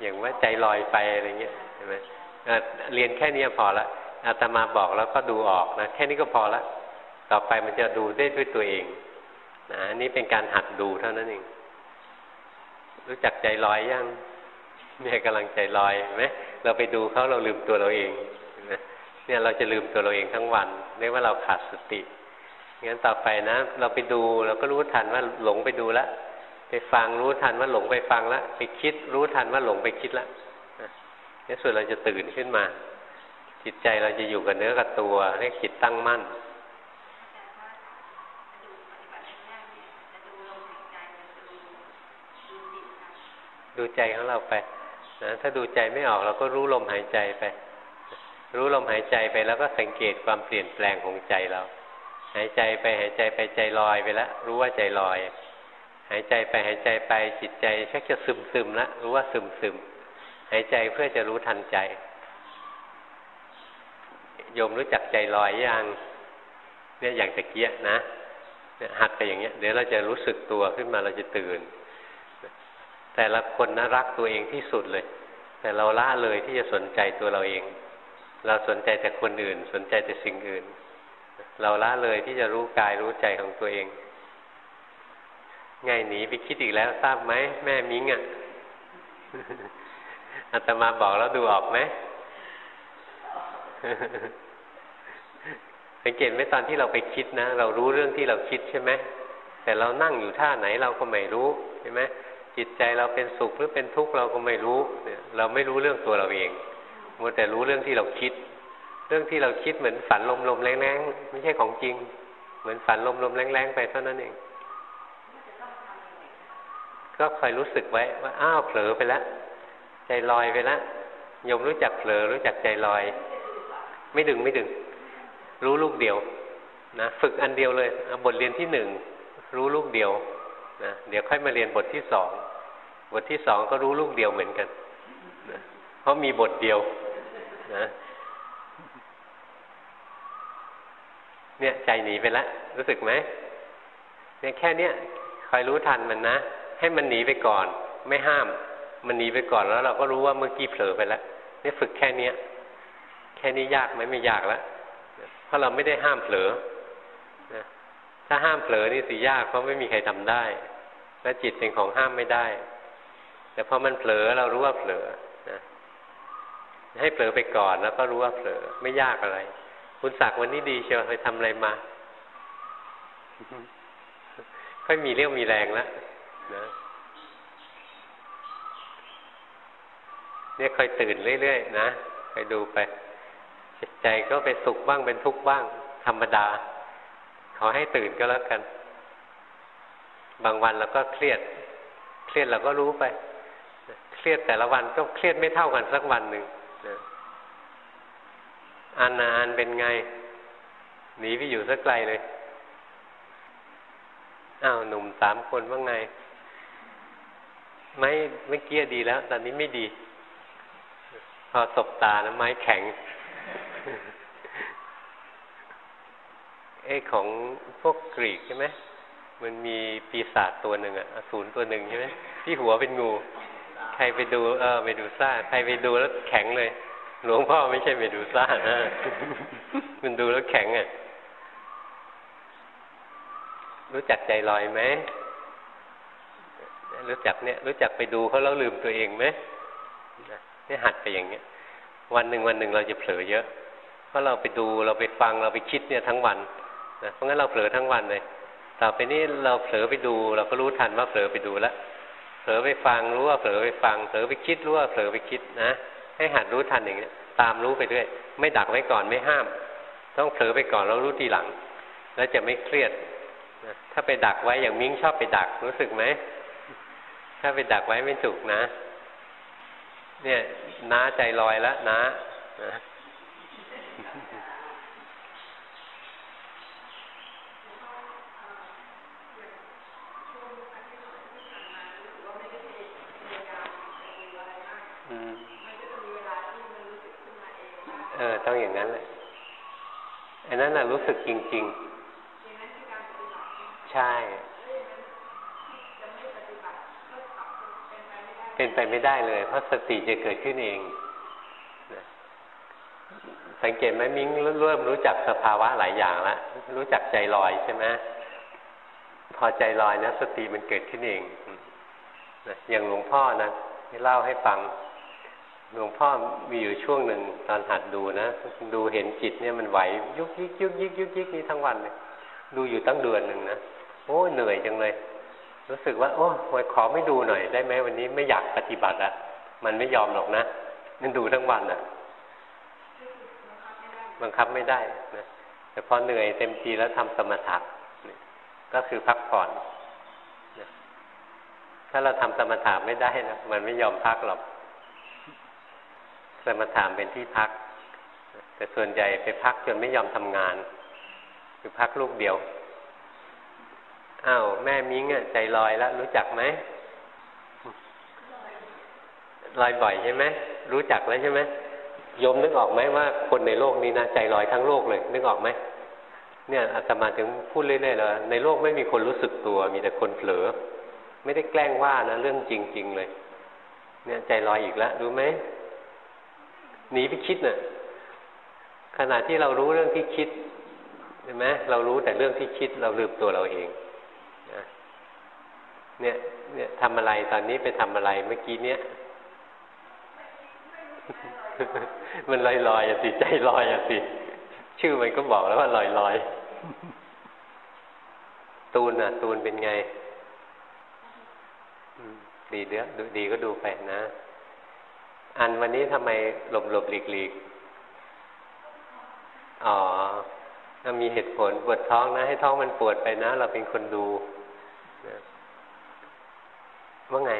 อย่างว่าใจลอยไปอะไรเงี้ยใช่ไหมเรียนแค่นี้พอละ อาตมาบอกแล้วก็ดูออกนะแค่นี้ก็พอละต่อไปมันจะดูได้ด้วยตัวเองนะนี่เป็นการหัดดูเท่านั้นเอง รู้จักใจลอยยังแม่กำลังใจลอยไหมเราไปดูเขาเราลืมตัวเราเองเนี่ยเราจะลืมตัวเราเองทั้งวันเรียกว่าเราขาดสติงั้นต่อไปนะ เราไปดูเราก็รู้ทันว่าหลงไปดูล้วไปฟังรู้ทันว่าหลงไปฟังล้วไปคิดรู้ทันว่าหลงไปคิดล้วในสุดเราจะตื่นขึ้นมา จิตใจเราจะอยู่กับเนื้อกับตัวเรียกจิตตั้งมั่นดูใจของเราไปนะถ้าดูใจไม่ออกเราก็รู้ลมหายใจไป รู้ลมหายใจไปแล้วก็สังเกตความเปลี่ยนแปลงของใจเรา หายใจไปหายใจไปใจลอยไปแล้วรู้ว่าใจลอย หายใจไปหายใจไปจิตใจชักจะซึมซึมแล้วรู้ว่าซึมซึมหายใจเพื่อจะรู้ทันใจ โยมรู้จักใจลอยยังเนี่ยอย่างตะเกียนะหัดไปอย่างเงี้ย เดี๋ยวเราจะรู้สึกตัวขึ้นมาเราจะตื่น แต่ละคนนะรักตัวเองที่สุดเลย แต่เราละเลยที่จะสนใจตัวเราเอง เราสนใจแต่คนอื่น สนใจแต่สิ่งอื่น เราละเลยที่จะรู้กายรู้ใจของตัวเองไงหนีไปคิดอีกแล้วทราบไหมแม่มิ้งอะ่ะอาตมาบอกแล้วดูออกไหม สังเกตไหมตอนที่เราไปคิดนะ เรารู้เรื่องที่เราคิดใช่ไหมแต่เรานั่งอยู่ท่าไหนเราก็ไม่รู้ใช่ไหมจิตใจเราเป็นสุขหรือเป็นทุกข์เราก็ไม่รู้เนี่ยเราไม่รู้เรื่องตัวเราเองมัวแต่รู้เรื่องที่เราคิด เรื่องที่เราคิดเหมือนฝันลมลมแรงๆไม่ใช่ของจริง เหมือนฝันลมลมแรงๆไปเท่านั้นเอง ก็คอยรู้สึกไว้ว่าอ้าวเผลอไปแล้วใจลอยไปแล้วยมรู้จักเผลอรู้จักใจลอย ไม่ดึงไม่ดึง รู้ลูกเดียวนะฝึกอันเดียวเลยบทเรียนที่หนึ่งรู้ลูกเดียวนะเดี๋ยวค่อยมาเรียนบทที่สองบทที่สองก็รู้ลูกเดียวเหมือนกันนะเพราะมีบทเดียวนะเนี่ยใจหนีไปแล้วรู้สึกไหมเนี่ยแค่เนี้ยคอยรู้ทันมันนะ ให้มันหนีไปก่อน ไม่ห้าม มันหนีไปก่อนแล้ว เราก็รู้ว่าเมื่อกี้เผลอไปแล้วนี่ฝึกแค่เนี้ย แค่นี้ยากไหมไม่ยากแล้ว เพราะเราไม่ได้ห้ามเผลอถ้าห้ามเผลอนี่สิยากเพราะไม่มีใครทำได้ และจิตเป็นของห้ามไม่ได้ แต่พอมันเผลอเรารู้ว่าเผลอนะให้เผลอไปก่อนแล้วก็รู้ว่าเผลอไม่ยากอะไร คุณศักดิ์วันนี้ดีเชียวไปทำอะไรมาค่อยมีเรี่ยวมีแรงแล้วนะเนี่ยคอยตื่นเรื่อยๆนะไปดูไป จิตใจก็ไปสุขบ้างเป็นทุกข์บ้าง ธรรมดา ขอให้ตื่นก็แล้วกัน บางวันเราก็เครียด เครียดเราก็รู้ไป เครียดแต่ละวันก็เครียดไม่เท่ากันสักวันหนึ่งอานานเป็นไง หนีไปอยู่สักไกลเลย อ้าวหนุ่มสามคนว่าไง ไม่ไม่เกี้ยดีแล้ว ตอนนี้ไม่ดี พอสบตานะไม้แข็ง เอ้ของพวกกรีกใช่ไหมมันมีปีศาจตัวหนึ่งอะอสูรตัวหนึ่งใช่ไหมที่หัวเป็นงู ใครไปดูเออไปดูซ่าใครไปดูแล้วแข็งเลย หลวงพ่อไม่ใช่ไปดูซ่านะมันดูแล้วแข็งอะรู้จักใจลอยไหมรู้จักเนี่ย รู้จักไปดูเขาแล้วลืมตัวเองไหมเนี่ยหัดไปอย่างเงี้ย วันหนึ่งวันหนึ่งเราจะเผลอเยอะ เพราะเราไปดูเราไปฟังเราไปคิดเนี่ยทั้งวันนะเพราะงั้นเราเผลอทั้งวันเลยต่อไปนี้เราเผลอไปดู เราก็รู้ทันว่าเผลอไปดูแล้วเผลอไปฟังรู้ว่าเผลอไปฟังเผลอไปคิดรู้ว่าเผลอไปคิดนะ ให้หัดรู้ทันอย่างนี้ตามรู้ไปด้วยไม่ดักไว้ก่อนไม่ห้าม ต้องเผลอไปก่อนแล้วรู้ทีหลัง แล้วจะไม่เครียดนะถ้าไปดักไว้อย่างมิ้งชอบไปดักรู้สึกไหมถ้าไปดักไว้ไม่ถูกนะ เนี่ยน้าใจลอยแล้วนะนะเออต้อย่างนั้นเลยอันนั้นน่ะรู้สึกจริง ๆ ใช่ เป็นไปไม่ได้เลย เพราะสติจะเกิดขึ้นเอง สังเกตไหมมิ้งเริ่มรู้จักสภาวะหลายอย่างแล้วรู้จักใจลอยใช่ไหมพอใจลอยนะสติมันเกิดขึ้นเองอย่างหลวงพ่อนะที่เล่าให้ฟัง หลวงพ่อมีอยู่ช่วงหนึ่งตอนหัดดูนะ ดูเห็นจิตเนี่ยมันไหวยุกยิกยุกยิกยุกยิกนี้ทั้งวันเลยดูอยู่ตั้งเดือนหนึ่งนะโอ้เหนื่อยจังเลย รู้สึกว่า โอ้ยขอไม่ดูหน่อยได้ไหมวันนี้ไม่อยากปฏิบัติอะมันไม่ยอมหรอกนะมันดูทั้งวันอะบังคับไม่ได้นะแต่พอเหนื่อยเต็มทีแล้วทำสมถะก็คือพักผ่อนถ้าเราทำสมถะไม่ได้นะมันไม่ยอมพักหรอก สมถะเป็นที่พัก แต่ส่วนใหญ่ไปพักจนไม่ยอมทำงาน คือพักลูกเดียวอ้าวแม่มิ้งอะใจลอยแล้วรู้จักไหมลอยบ่อยใช่ไหมรู้จักแล้วใช่ไหมยมนึกออกไหมว่าคนในโลกนี้นะใจลอยทั้งโลกเลย นึกออกไหมเนี่ยอาตมาถึงพูดเรื่อยๆเลยในโลกไม่มีคนรู้สึกตัว มีแต่คนเผลอ ไม่ได้แกล้งว่านะเรื่องจริง ๆ เลย เนี่ยใจลอยอีกแล้วรู้ไหม หนีไปคิดเนะ่ะขณะที่เรารู้เรื่องที่คิดเห็นไหมเรารู้แต่เรื่องที่คิดเราลืมตัวเราเองนะเนี่ย เนี่ยทำอะไรตอนนี้ไปทำอะไรเมื่อกี้เนี้ยมันลอยลอยอะสิใจลอยอะสิชื่อมันก็บอกแล้วว่าลอยลอยตูนอะตูนเป็นไงดีเด้อดดีก็ดูไปนะ อันวันนี้ทำไมหลบหลบหลีกหลีกอ๋อมีเหตุผลปวดท้องนะ ให้ท้องมันปวดไปนะ เราเป็นคนดูนะว่าไง